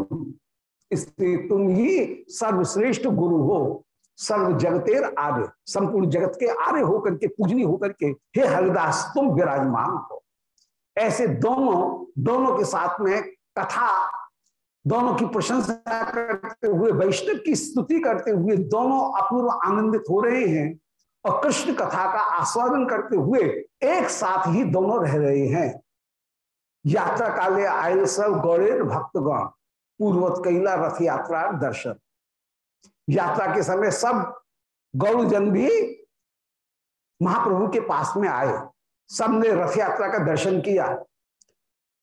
Speaker 1: इसलिए तुम ही सर्वश्रेष्ठ गुरु हो सर्व जगतेर आर्य, संपूर्ण जगत के आर्य होकर के, पूजनी होकर के, हे हरिदास, तुम विराजमान हो। ऐसे दोनों दोनों के साथ में कथा, दोनों की प्रशंसा करते हुए, वैष्णव की स्तुति करते हुए दोनों अपूर्व आनंदित हो रहे हैं और कृष्ण कथा का आस्वादन करते हुए एक साथ ही दोनों रह रहे हैं। यात्रा काले आए सब गौरेर भक्तगण। पूर्वत कैला रथ यात्रा दर्शन। यात्रा के समय सब गौरजन भी महाप्रभु के पास में आए। सबने रथ यात्रा का दर्शन किया।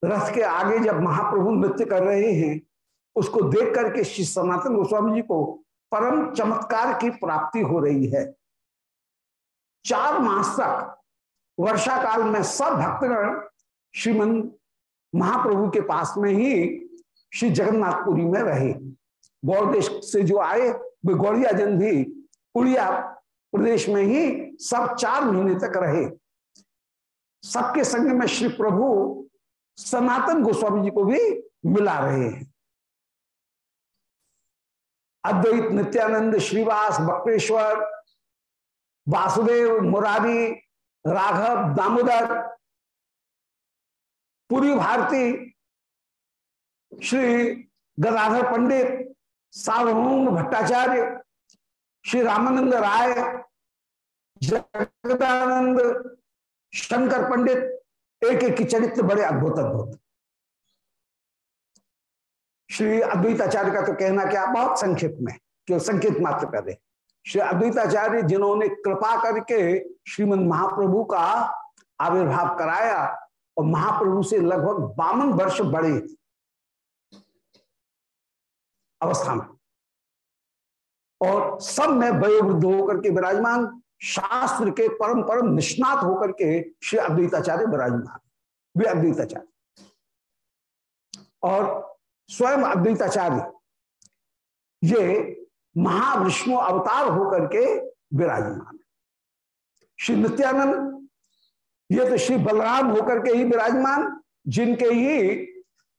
Speaker 1: रथ के आगे जब महाप्रभु नृत्य कर रहे हैं, उसको देख करके श्री सनातन गोस्वामी जी को परम चमत्कार की प्राप्ति हो रही है। चार मास तक वर्षा काल में सब भक्तगण श्रीमन महाप्रभु के पास में ही श्री जगन्नाथपुरी में रहे। गौर देश से जो आए, वे गौरिया जन भी उड़िया प्रदेश में ही सब चार महीने तक रहे। सबके संग में श्री प्रभु सनातन गोस्वामी जी को भी मिला रहे हैं। अद्वैत नित्यानंद, श्रीवास, बक्रेश्वर, वासुदेव, मुरारी, राघव, दामोदर पूरी भारती श्री गदाधर पंडित, सार्वभौम भट्टाचार्य, श्री रामानंद राय, जगदानंद शंकर पंडित, एक एक की चरित्र बड़े अद्भुत अद्भुत श्री अद्वैताचार्य का तो कहना क्या, बहुत संक्षिप्त में क्यों संकेत मात्र कर दे श्री अद्वैताचार्य जिन्होंने कृपा करके श्रीमद महाप्रभु का आविर्भाव कराया, और महाप्रभु से लगभग बावन वर्ष बड़े अवस्था में। और सब में वयोवृद्ध होकर के विराजमान, शास्त्र के परम परम निष्णात होकर के श्री अद्वैताचार्य विराजमान। वे अद्वैताचार्य। और स्वयं अद्वैताचार्य, ये महाविष्णु अवतार होकर के विराजमान। श्री नित्यानंद, ये तो श्री बलराम होकर के ही विराजमान, जिनके ही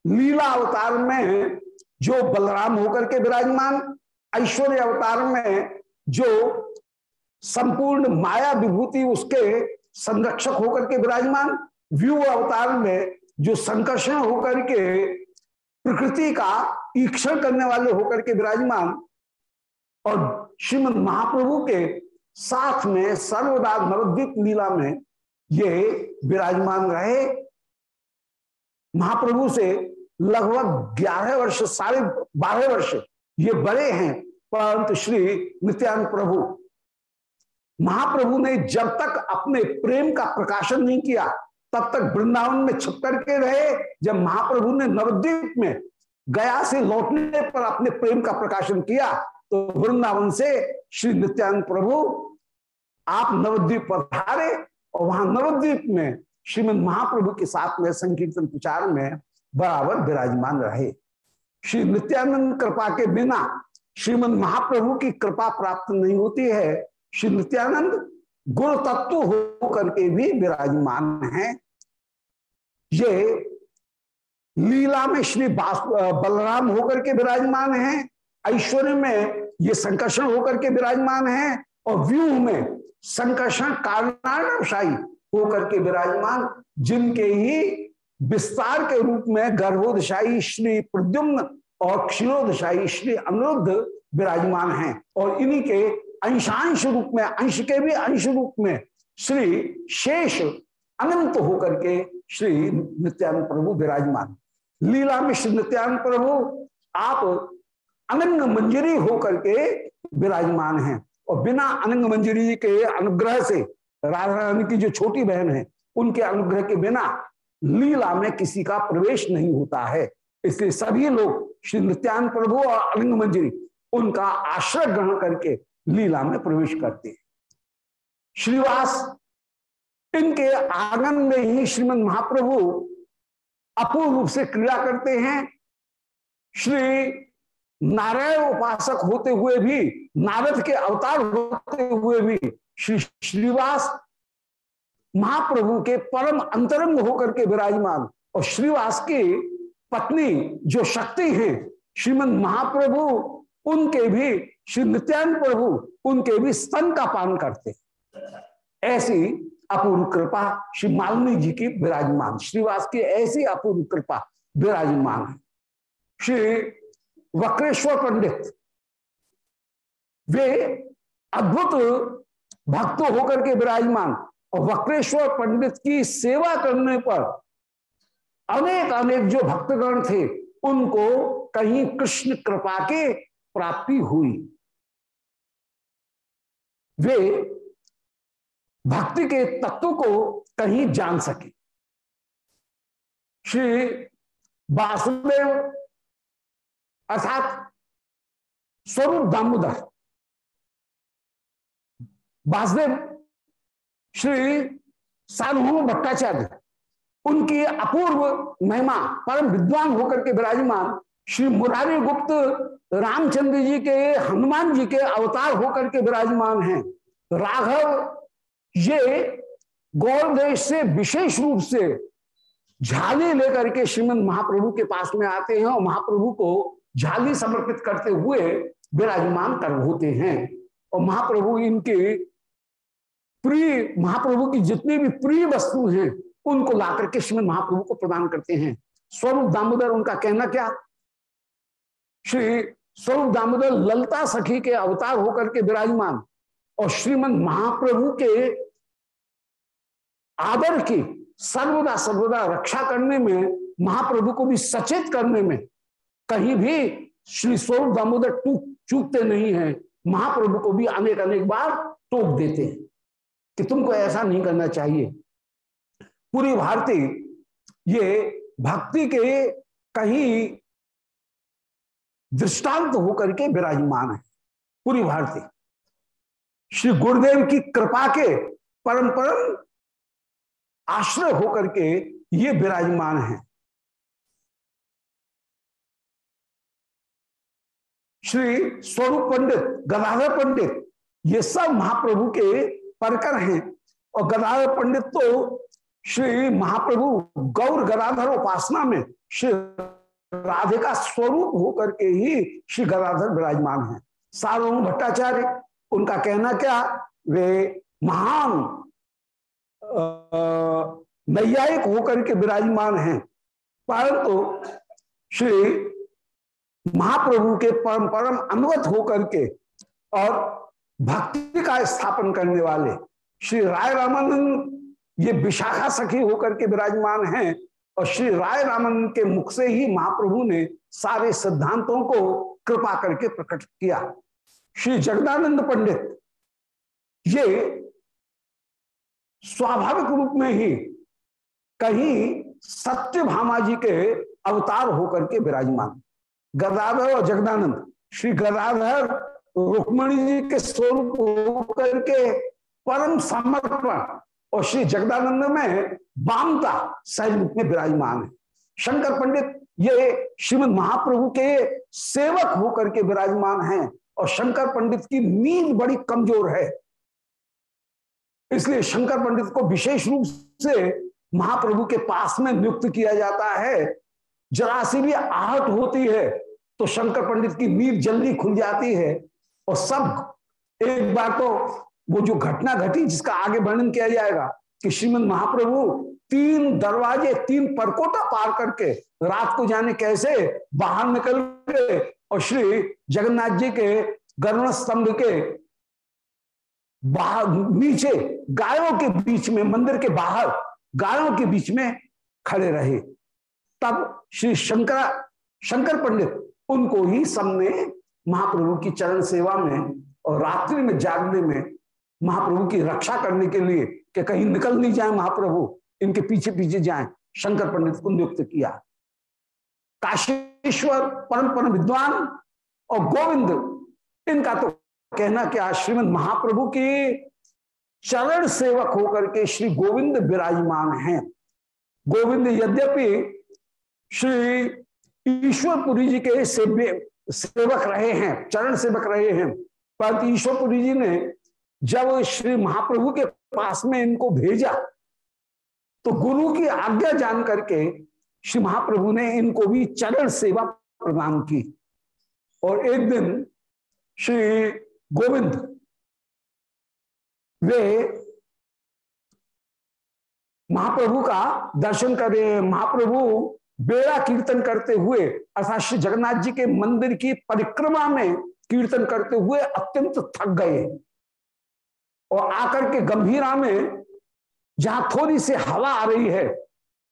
Speaker 1: लीला अवतार में जो बलराम होकर के विराजमान ऐश्वर्य अवतार में जो संपूर्ण माया विभूति उसके संरक्षक होकर के विराजमान व्यू अवतार में जो संकर्षण होकर के प्रकृति का ईक्षण करने वाले होकर के विराजमान और श्रीमद महाप्रभु के साथ में सर्वदा नवद्वीप लीला में ये विराजमान रहे। महाप्रभु से लगभग ग्यारह वर्ष, साढ़े बारह वर्ष ये बड़े हैं परंतु श्री नित्यानंद प्रभु। महाप्रभु ने जब तक अपने प्रेम का प्रकाशन नहीं किया, तब तक वृंदावन में छुप करके रहे। जब महाप्रभु ने नवद्वीप में गया से लौटने पर अपने प्रेम का प्रकाशन किया तो वृंदावन से श्री नित्यानंद प्रभु, आप नवद्वीप पर पधारे और वहाँ नवद्वीप में श्रीमद महाप्रभु के साथ में संकीर्तन प्रचार में बराबर विराजमान रहे। श्री नित्यानंद कृपा के बिना श्रीमद महाप्रभु की कृपा प्राप्त नहीं होती है। श्री नित्यानंद गुरु तत्व हो करके भी विराजमान हैं। ये लीला में श्री बलराम होकर के विराजमान हैं। ऐश्वर्य में ये संकर्षण होकर के विराजमान हैं और व्यूह में संकर्षण कारणाशाही होकर के विराजमान, जिनके ही विस्तार के रूप में गर्भोदशाही श्री प्रद्युम्न और क्षीरोदशाही श्री अनुरुद्ध विराजमान हैं। और इन्हीं के अंशांश रूप में, अंश के भी अंश रूप में श्री शेष अनंत होकर के श्री नित्यानंद प्रभु विराजमान। लीला में श्री नित्यानंद प्रभु, आप अनंग मंजरी होकर के विराजमान हैं। और बिना अनंग मंजरी के अनुग्रह से राधा रानी की जो छोटी बहन है, उनके अनुग्रह के बिना लीला में किसी का प्रवेश नहीं होता है। इसलिए सभी लोग श्री नित्यान प्रभु और अलिंग मंजरी उनका आश्रय ग्रहण करके लीला में प्रवेश करते हैं। श्रीवास, इनके आँगन में ही श्रीमद महाप्रभु अपूर्ण रूप से क्रीड़ा करते हैं। श्री नारायण उपासक होते हुए भी, नारद के अवतार होते हुए भी श्री श्रीवास महाप्रभु के परम अंतरंग होकर के विराजमान। और श्रीवास की पत्नी जो शक्ति है श्रीमद महाप्रभु, उनके भी, श्री नित्यानंद प्रभु, उनके भी स्तन का पान करते ऐसी अपूर्व कृपा श्री मालिनी जी की विराजमान, श्रीवास की ऐसी अपूर्व कृपा विराजमान है। श्री वक्रेश्वर पंडित, वे अद्भुत भक्त होकर के विराजमान। और वक्रेश्वर पंडित की सेवा करने पर अनेक अनेक जो भक्तगण थे, उनको कहीं कृष्ण कृपा के प्राप्ति हुई। वे भक्ति के तत्व को कहीं जान सके। श्री वासुदेव अर्थात स्वरूप दामोदर, वासुदेव श्री सार्वभौम भट्टाचार्य, उनकी अपूर्व महिमा, परम विद्वान होकर के विराजमान श्री मुरारी गुप्त रामचंद्र जी के, हनुमान जी के अवतार होकर के विराजमान हैं। राघव, ये गौर देश से विशेष रूप से झाली लेकर के श्रीमंत महाप्रभु के पास में आते हैं और महाप्रभु को झाली समर्पित करते हुए विराजमान कर होते हैं। और महाप्रभु इनके प्रिय महाप्रभु की जितनी भी प्रिय वस्तु हैं, उनको लाकर करके श्रीमद महाप्रभु को प्रदान करते हैं। स्वरूप दामोदर उनका कहना क्या? श्री स्वरूप दामोदर ललता सखी के अवतार होकर के विराजमान और श्रीमद महाप्रभु के आदर की सर्वदा सर्वदा रक्षा करने में, महाप्रभु को भी सचेत करने में कहीं भी श्री स्वरूप दामोदर टूक चूकते नहीं है। महाप्रभु को भी अनेक अनेक बार टोक देते हैं। कि तुमको ऐसा नहीं करना चाहिए। पूरी भारती ये भक्ति के कहीं दृष्टांत होकर के विराजमान है। पूरी भारती। श्री गुरुदेव की कृपा के परम परम आश्रय होकर के ये विराजमान है। श्री स्वरूप पंडित, गदाधर पंडित, ये सब महाप्रभु के परकर हैं। और गदाधर पंडित तो श्री महाप्रभु गौर गदाधर उपासना में श्री राधे का स्वरूप होकर के ही श्री गदाधर विराजमान है। सार्वभौम भट्टाचार्य, उनका कहना क्या? वे महान नैयायिक होकर के विराजमान हैं। परंतु तो श्री महाप्रभु के परम परम अनुगत होकर के और भक्ति का स्थापन करने वाले श्री राय रामानंद ये विशाखा सखी होकर के विराजमान हैं और श्री राय रामानंद के मुख से ही महाप्रभु ने सारे सिद्धांतों को कृपा करके प्रकट किया। श्री जगदानंद पंडित ये स्वाभाविक रूप में ही कहीं सत्य भामा जी के अवतार होकर के विराजमान। गदाधर और जगदानंद, श्री गदाधर रुक्मणी जी के स्वरूप होकर के परम समर्पण और श्री जगदानंद में बामता सहज रूप में विराजमान है। शंकर पंडित, ये श्रीमद महाप्रभु के सेवक होकर के विराजमान हैं और शंकर पंडित की नींद बड़ी कमज़ोर है। इसलिए शंकर पंडित को विशेष रूप से महाप्रभु के पास में नियुक्त किया जाता है। जरा सी भी आहट होती है तो शंकर पंडित की नींद जल्दी खुल जाती है। और सब एक बार तो वो जो घटना घटी जिसका आगे वर्णन किया जाएगा कि श्रीमद महाप्रभु तीन दरवाजे, तीन परकोटा पार करके रात को जाने कैसे बाहर निकल गए और श्री जगन्नाथ जी के गरुण स्तंभ के बाहर, नीचे गायों के बीच में, मंदिर के बाहर गायों के बीच में खड़े रहे। तब श्री शंकर शंकर पंडित उनको ही सबने महाप्रभु की चरण सेवा में और रात्रि में जागने में महाप्रभु की रक्षा करने के लिए कि कहीं निकल नहीं जाए महाप्रभु, इनके पीछे पीछे जाए, शंकर पंडित को नियुक्त किया। काशीश्वर परम परम विद्वान और गोविंद, इनका तो कहना क्या श्रीमद महाप्रभु के चरण सेवक होकर के श्री गोविंद विराजमान हैं। गोविंद यद्यपि श्री ईश्वरपुरी जी के सेव्य सेवक रहे हैं, चरण सेवक रहे हैं। पर ईश्वरपुरी जी ने जब श्री महाप्रभु के पास में इनको भेजा तो गुरु की आज्ञा जान करके श्री महाप्रभु ने इनको भी चरण सेवा प्रदान की। और एक दिन श्री गोविंद, वे महाप्रभु का दर्शन करे महाप्रभु बेड़ा कीर्तन करते हुए, अर्थात श्री जगन्नाथ जी के मंदिर की परिक्रमा में कीर्तन करते हुए अत्यंत थक गए। और आकर के गंभीरा में जहाँ थोड़ी सी हवा आ रही है,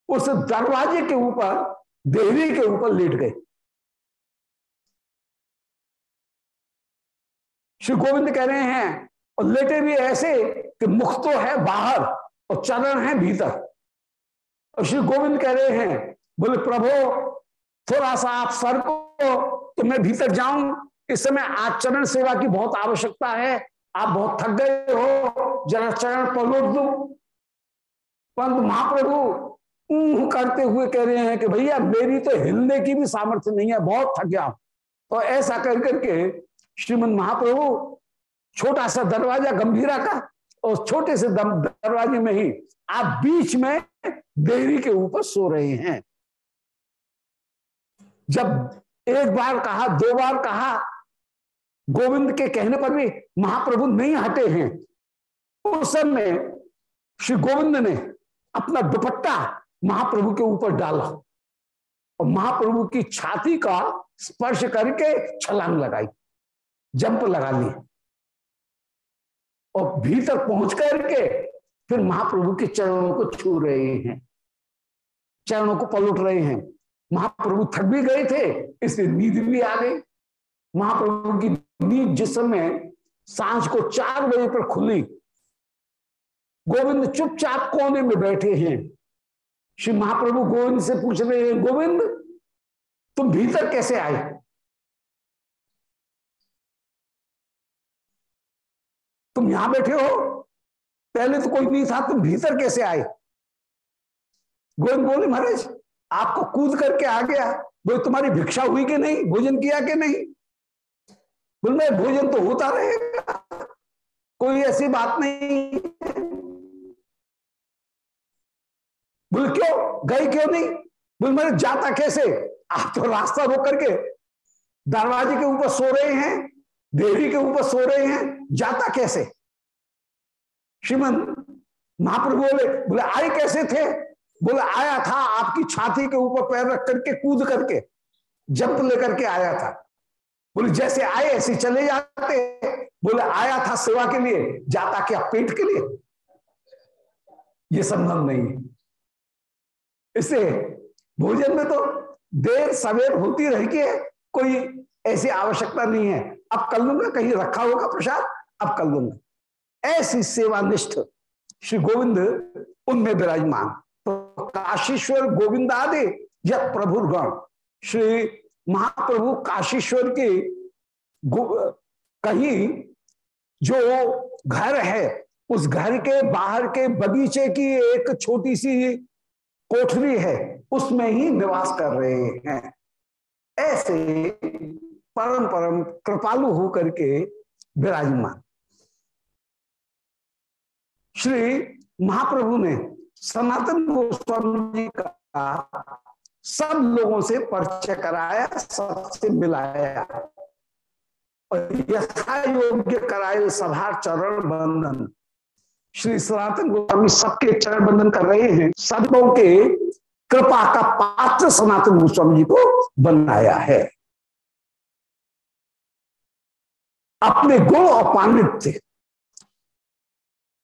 Speaker 1: उस दरवाजे के ऊपर, देहरी के ऊपर लेट गए। श्री गोविंद कह रहे हैं, और लेटे भी ऐसे कि मुख तो है बाहर और चरण है भीतर। और श्री गोविंद कह रहे हैं बोले, प्रभु थोड़ा सा आप सर को तो मैं भीतर जाऊँ। इस समय आचरण सेवा की बहुत आवश्यकता है। आप बहुत थक गए हो। जरा चरण पलट दू। परंतु महाप्रभु करते हुए कह रहे हैं कि, भैया, मेरी तो हिलने की भी सामर्थ्य नहीं है, बहुत थक गया तो ऐसा कर करके श्रीमद महाप्रभु छोटा सा दरवाज़ा गंभीरा का और छोटे से दरवाजे में ही आप बीच में देरी के ऊपर सो रहे हैं। जब एक बार कहा, दो बार कहा, गोविंद के कहने पर भी महाप्रभु नहीं हटे हैं। उस समय श्री गोविंद ने अपना दुपट्टा महाप्रभु के ऊपर डाला और महाप्रभु की छाती का स्पर्श करके छलांग लगाई, जंप लगा ली और भीतर पहुँच करके फिर महाप्रभु के चरणों को छू रहे हैं, चरणों को पलट रहे हैं। महाप्रभु थक भी गए थे, इसलिए नींद भी आ गई। महाप्रभु की नींद जिस समय साँझ को चार बजे पर खुली, गोविंद चुपचाप कोने में बैठे हैं। श्री महाप्रभु गोविंद से पूछ रहे हैं, गोविंद, तुम भीतर कैसे आए? तुम यहाँ बैठे हो? पहले तो कोई नहीं था, तुम भीतर कैसे आए? गोविंद बोले, महाराज आपको कूद करके आ गया। बोले, तुम्हारी भिक्षा हुई कि नहीं? भोजन किया कि नहीं? बोले भोजन तो होता रहेगा। कोई ऐसी बात नहीं बोल, क्यों? गई क्यों नहीं? बोल, मैंने जाता कैसे? आप तो रास्ता रोक करके दरवाजे के ऊपर सो रहे हैं, देवी के ऊपर सो रहे हैं। जाता कैसे? श्रीमन महाप्रभु बोले बोले, आए कैसे थे? बोले, आया था आपकी छाती के ऊपर पैर रख करके, कूद करके, जंप लेकर के आया था। बोले, जैसे आए, ऐसे चले जाते। बोले, आया था सेवा के लिए, जाता क्या पेट के लिए? ये संभव नहीं है। इससे भोजन में तो देर सवेर होती रहेगी कोई ऐसी आवश्यकता नहीं है। अब कर लूँगा, कहीं रखा होगा प्रसाद, अब कर लूँगा। ऐसी सेवानिष्ठ श्री गोविंद उनमें विराजमान। काशीश्वर गोविंद आदि यह प्रभुगण श्री महाप्रभु काशीश्वर के कहीं, जो घर है, उस घर के बाहर के बगीचे की एक छोटी सी कोठरी है, उसमें ही निवास कर रहे हैं। ऐसे परम परम कृपालु होकर के विराजमान। श्री महाप्रभु ने सनातन गोस्वामी का सब लोगों से परिचय कराया, सबसे मिलाया। और यथा योग्य कराए सभा चरण बंधन। श्री सनातन गोस्वामी सबके चरण बंधन कर रहे हैं सबों के कृपा का पात्र सनातन गोस्वामी जी को बनाया है। अपने गुण और पांडित्य,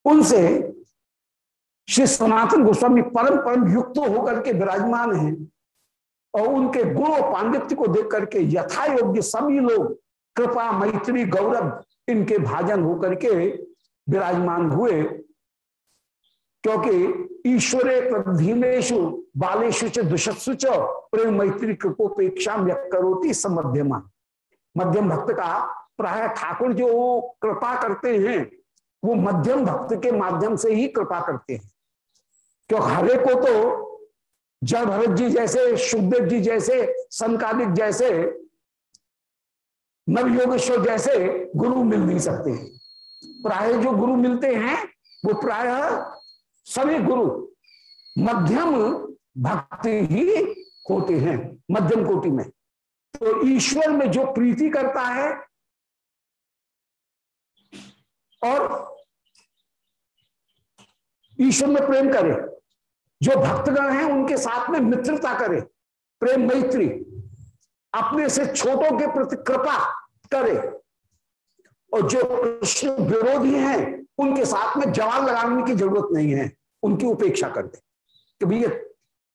Speaker 1: उनसे श्री सनातन गोस्वामी परम परम युक्त होकर के विराजमान हैं और उनके गुण पांडित्य को देख करके यथा योग्य सभी लोग कृपा, मैत्री, गौरव इनके भाजन होकर के विराजमान हुए। क्योंकि ईश्वरे प्रधीमेशु बालेशु च दुशत्सु प्रेम, मैत्री, कृपोपेक्षा व्यक्त करोती समध्यमा मध्यम भक्त का प्राय ठाकुर जो कृपा करते हैं, वो मध्यम भक्त के माध्यम से ही कृपा करते हैं। क्यों हरे को तो जय भरत जी जैसे, सुखदेव जी जैसे संकालिक जैसे नवयोगेश्वर जैसे गुरु मिल नहीं सकते प्राय जो गुरु मिलते हैं, वो प्राय सभी गुरु मध्यम भक्ति ही होते हैं, मध्यम कोटि में। तो ईश्वर में जो प्रीति करता है, और ईश्वर में प्रेम करे जो भक्तगण हैं, उनके साथ में मित्रता करे, प्रेम मैत्री, अपने से छोटों के प्रति कृपा करे। और जो कृष्ण विरोधी हैं, उनके साथ में जवाब लगाने की ज़रूरत नहीं है, उनकी उपेक्षा कर दे। कि भैया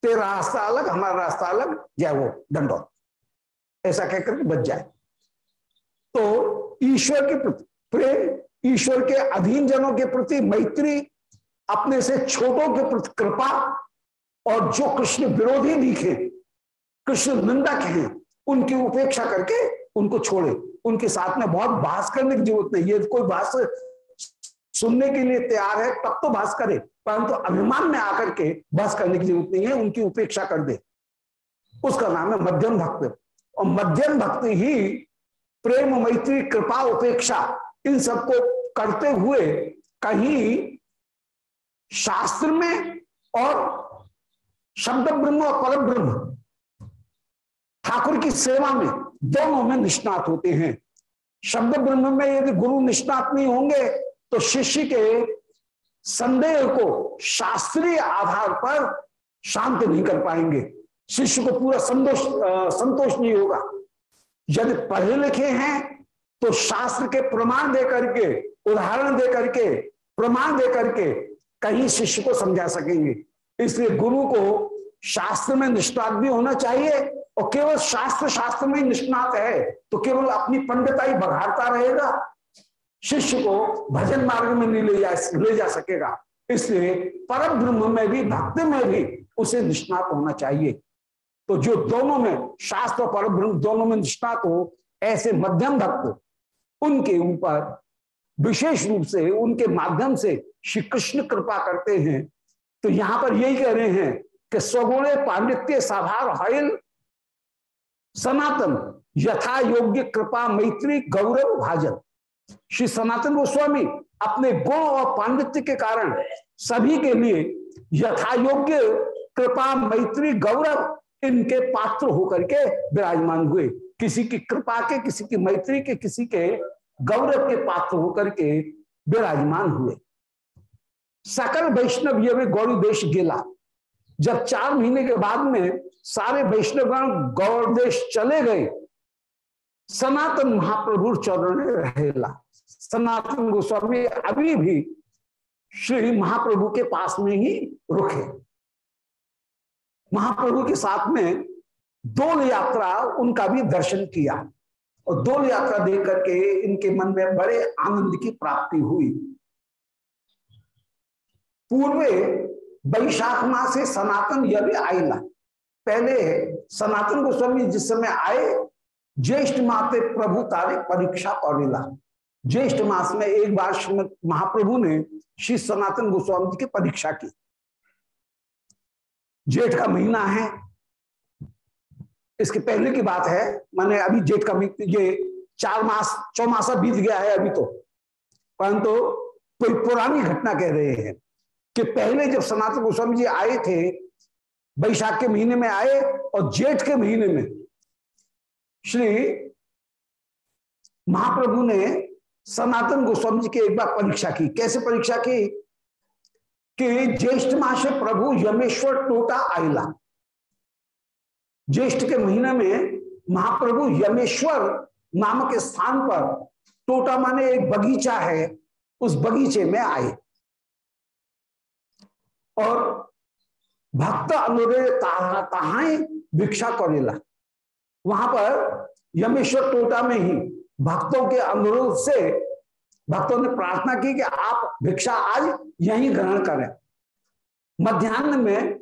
Speaker 1: तेरा रास्ता अलग, हमारा रास्ता अलग जाए वो दंडो। ऐसा कहकर बच जाए। तो ईश्वर के प्रति प्रेम, ईश्वर के अधीन जनों के प्रति मैत्री अपने से छोटों के प्रति कृपा और जो कृष्ण विरोधी दिखे, कृष्ण निंदक हैं, उनकी उपेक्षा करके उनको छोड़े। उनके साथ में बहुत बहस करने की ज़रूरत नहीं। है कोई बहस सुनने के लिए तैयार है, तब तो बहस करे, परंतु तो अभिमान में आकर के बहस करने की ज़रूरत नहीं है, उनकी उपेक्षा कर दे। उसका नाम है मध्यम भक्त। और मध्यम भक्त ही प्रेम, मैत्री, कृपा, उपेक्षा, इन सबको करते हुए कहीं शास्त्र में और शब्द ब्रह्म और पर ब्रह्म। ठाकुर की सेवा में दोनों में निष्णात होते हैं। शब्द ब्रह्म में यदि गुरु निष्णात नहीं होंगे तो शिष्य के संदेह को शास्त्रीय आधार पर शांत नहीं कर पाएँगे। शिष्य को पूरा संतोष संतोष नहीं होगा। यदि पढ़े लिखे हैं तो शास्त्र के प्रमाण दे करके उदाहरण दे करके प्रमाण दे करके कहीं शिष्य को समझा सकेंगे। इसलिए गुरु को शास्त्र में निष्णात भी होना चाहिए और केवल शास्त्र शास्त्र में निष्णात है तो केवल अपनी पंडिताई बघाड़ता रहेगा। शिष्य को भजन मार्ग में नहीं ले जा ले जा सकेगा। इसलिए परम ब्रह्म में भी, भक्ति में भी उसे निष्णात होना चाहिए। तो जो दोनों में, शास्त्र और परम ब्रह्म दोनों में निष्णात हो, ऐसे मध्यम भक्त, उनके ऊपर विशेष रूप से, उनके माध्यम से श्री कृष्ण कृपा करते हैं। तो यहाँ पर यही कह रहे हैं कि स्वगुणे पांडित्य साधार हयल सनातन, यथा योग्य कृपा मैत्री गौरव भाजन। श्री सनातन गोस्वामी अपने गुण और पांडित्य के कारण सभी के लिए यथा योग्य कृपा मैत्री गौरव इनके पात्र होकर के विराजमान हुए। किसी की कृपा के, किसी की मैत्री के, किसी के गौरव के पात्र होकर के विराजमान हुए। सकल वैष्णव ये गौरी देश गेला। जब चार महीने के बाद में सारे वैष्णवगण गौर देश चले गए। सनातन महाप्रभु चरण रहेला सनातन गोस्वामी अभी भी श्री महाप्रभु के पास में ही रुके। महाप्रभु के साथ में दो यात्रा उनका भी दर्शन किया। और दो यात्रा देख करके इनके मन में बड़े आनंद की प्राप्ति हुई। पूर्वे वैशाख माह से सनातन यह भी आईला पहले सनातन गोस्वामी जिस समय आए, ज्येष्ठ माते प्रभु तारे परीक्षा करेला ज्येष्ठ मास में एक बार महाप्रभु ने श्री सनातन गोस्वामी जी की परीक्षा की। जेठ का महीना है। इसके पहले की बात है, मैंने अभी जेठ का ये चार मास, चौमासा बीत गया है अभी तो। परंतु कोई पुरानी घटना कह रहे हैं। कि पहले जब सनातन गोस्वामी जी आए थे बैशाख के महीने में आए और जेठ के महीने में, श्री महाप्रभु ने सनातन गोस्वामी जी की एक बार परीक्षा की। कैसे परीक्षा की? कि ज्येष्ठ मास प्रभु यमेश्वर टोटा आयला ज्येष्ठ के महीने में महाप्रभु यमेश्वर नामक स्थान पर टोटा माने एक बगीचा है, उस बगीचे में आए। और भक्त अनुरे भिक्षा करेला। वहाँ पर यमेश्वर टोटा में ही भक्तों के अनुरोध से भक्तों ने प्रार्थना की कि आप भिक्षा आज यहीं ग्रहण करें। मध्यान्ह में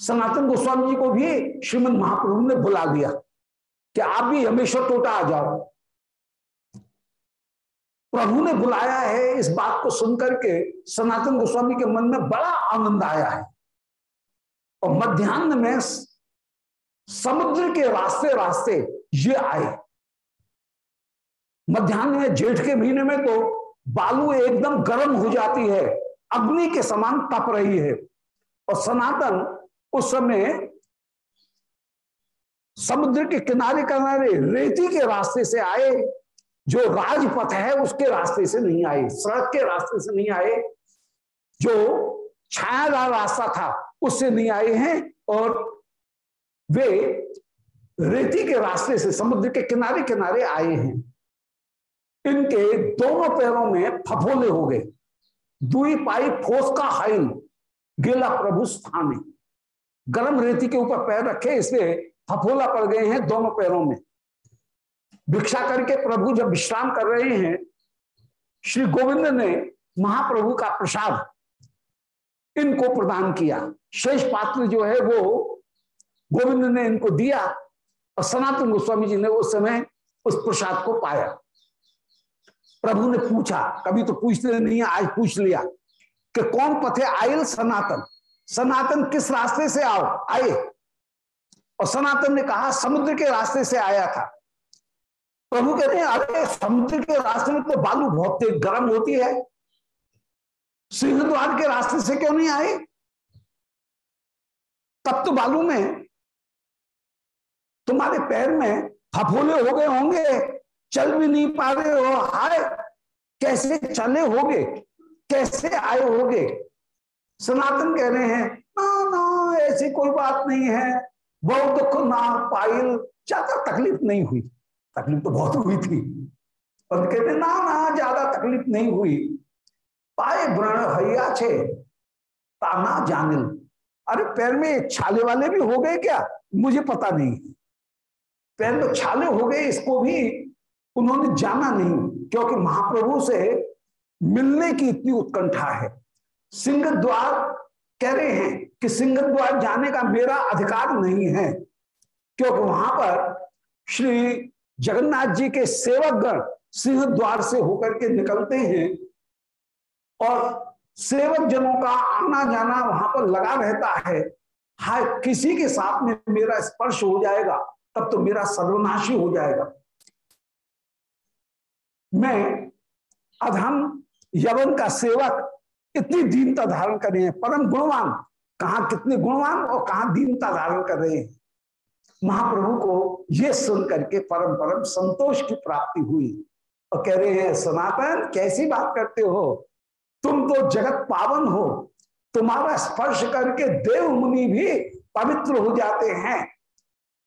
Speaker 1: सनातन गोस्वामी जी को भी श्रीमद महाप्रभु ने बुला दिया कि आप भी यमेश्वर टोटा आ जाओ। प्रभु ने बुलाया है इस बात को सुनकर के सनातन गोस्वामी के मन में बड़ा आनंद आया है। और मध्यान्ह में समुद्र के रास्ते रास्ते ये आए। मध्यान्ह में जेठ के महीने में तो बालू एकदम गर्म हो जाती है, अग्नि के समान तप रही है। और सनातन उस समय समुद्र के किनारे किनारे रेती के रास्ते से आए। जो राजपथ है उसके रास्ते से नहीं आए, सड़क के रास्ते से नहीं आए, जो छायादार रास्ता था उससे नहीं आए हैं और वे रेती के रास्ते से, समुद्र के किनारे किनारे आए हैं। इनके दोनों पैरों में फफोले हो गए। दुई पाई फोस का हाइल गेला प्रभु स्थान गर्म रेती के ऊपर पैर रखे, इसलिए फफोला पड़ गए हैं दोनों पैरों में। भिक्षा करके प्रभु जब विश्राम कर रहे हैं, श्री गोविंद ने महाप्रभु का प्रसाद इनको प्रदान किया। शेष पात्र जो है वो गोविंद ने इनको दिया और सनातन गोस्वामी जी ने उस समय उस प्रसाद को पाया। प्रभु ने पूछा, कभी तो पूछते नहीं आज पूछ लिया कि कौन पथे आयल सनातन? सनातन किस रास्ते से आओ? आए। और सनातन ने कहा, समुद्र के रास्ते से आया था। प्रभु कहते हैं, अरे समुद्र के रास्ते में तो बालू बहुत तेज गर्म होती है। सिंह द्वार के रास्ते से क्यों नहीं आए? तब तो बालू में तुम्हारे पैर में फफोले हो गए होंगे, चल भी नहीं पा रहे हो। हाय, कैसे चले होगे? कैसे आए होगे? सनातन कह रहे हैं, ना ना, ऐसी कोई बात नहीं है। बहुत दुख ना पाइल ज़्यादा तकलीफ़ नहीं हुई। तकलीफ़ तो बहुत हुई थी। और कहते ना ना, ज़्यादा तकलीफ़ नहीं हुई। पाए व्रण हैया छे ताना जानिल अरे, पैर में छाले वाले भी हो गए क्या? मुझे पता नहीं। पैर में छाले हो गए, इसको भी उन्होंने जाना नहीं, क्योंकि महाप्रभु से मिलने की इतनी उत्कंठा है। सिंह द्वार कह रहे हैं कि सिंह द्वार जाने का मेरा अधिकार नहीं है, क्योंकि वहाँ पर श्री जगन्नाथ जी के सेवक गण सिंह द्वार से होकर के निकलते हैं और सेवक जनों का आना जाना वहाँ पर लगा रहता है। हाय, किसी के साथ में मेरा स्पर्श हो जाएगा, तब तो मेरा सर्वनाशी हो जाएगा। मैं अधम यवन का सेवक इतनी दीनता धारण कर रहे हैं। परम गुणवान, कहा कितने गुणवान और कहा दीनता धारण कर रहे हैं। महाप्रभु को यह सुन करके परम परम संतोष की प्राप्ति हुई। और कह रहे हैं, सनातन, कैसी बात करते हो? तुम तो जगत पावन हो। तुम्हारा स्पर्श करके देव मुनि भी पवित्र हो जाते हैं।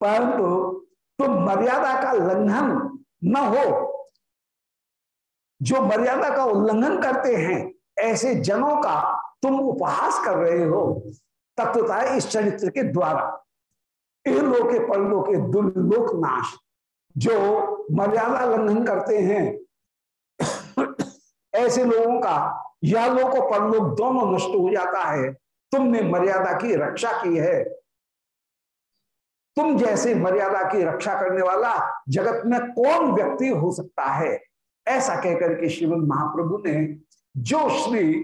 Speaker 1: परंतु तुम मर्यादा का लंघन न हो। जो मर्यादा का उल्लंघन करते हैं, ऐसे जनों का तुम उपहास कर रहे हो। तत्वता इस चरित्र के द्वारा लोके परलोके दुर्लोक नाश जो मर्यादा लंघन करते हैं। ऐसे लोगों का यह लोक और परलोक दोनों नष्ट हो जाता है। तुमने मर्यादा की रक्षा की है। तुम जैसे मर्यादा की रक्षा करने वाला जगत में कौन व्यक्ति हो सकता है? ऐसा कहकर के श्रीमद महाप्रभु ने जो श्री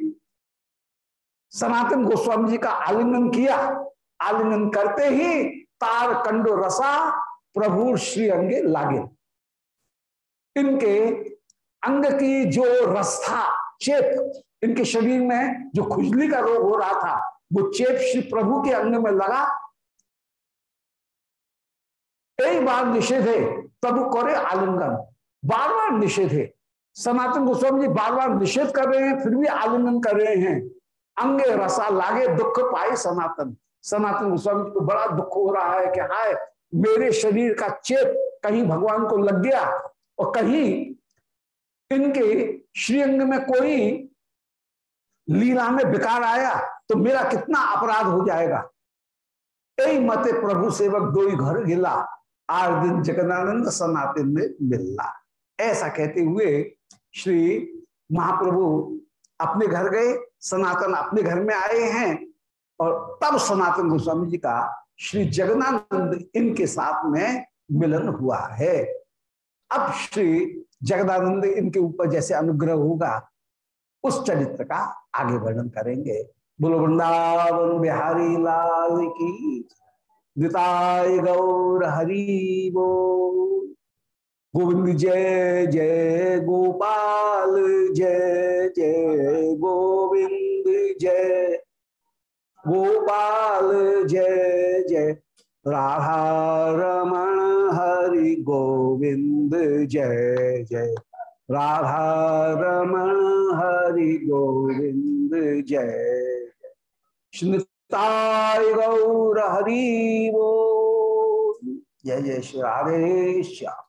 Speaker 1: सनातन गोस्वामी जी का आलिंगन किया, आलिंगन करते ही तार कंडो रसा प्रभु श्री अंगे लागे। इनके अंग की जो रस्था चेप, इनके शरीर में जो खुजली का रोग हो रहा था, वो चेप श्री प्रभु के अंग में लगा। एक बार निषेध है, तब करे आलिंगन। बार बार निषेध है। सनातन गोस्वामी जी बार बार निषेध कर रहे हैं, फिर भी आलिंगन कर रहे हैं। अंगे रसा लागे, दुख पाए सनातन। सनातन गोस्वामी को बड़ा दुख हो रहा है कि हाय, मेरे शरीर का चेप कहीं भगवान को लग गया और कहीं इनके श्रीअंग में कोई लीला में बिकार आया तो मेरा कितना अपराध हो जाएगा। यही मते प्रभु सेवक दो ही घर गिला आठ दिन जगदानंद सनातन में मिलना। ऐसा कहते हुए श्री महाप्रभु अपने घर गए, सनातन अपने घर में आए हैं और तब सनातन गोस्वामी जी का श्री जगन्नानंद इनके साथ में मिलन हुआ है। अब श्री जगदानंद इनके ऊपर जैसे अनुग्रह होगा, उस चरित्र का आगे वर्णन करेंगे। बोलो, वृंदावन बिहारी लाल की दिताय गौर हरि वो। गोविंद जय जय गोपाल, जय जय गोविंद, जय गोपाल जय जय। राधा रमण हरि गोविंद जय जय। राधा रमण हरि गोविंद जय। स्मृताय गौर हरि वो जय जय। श्री राधे श्याम।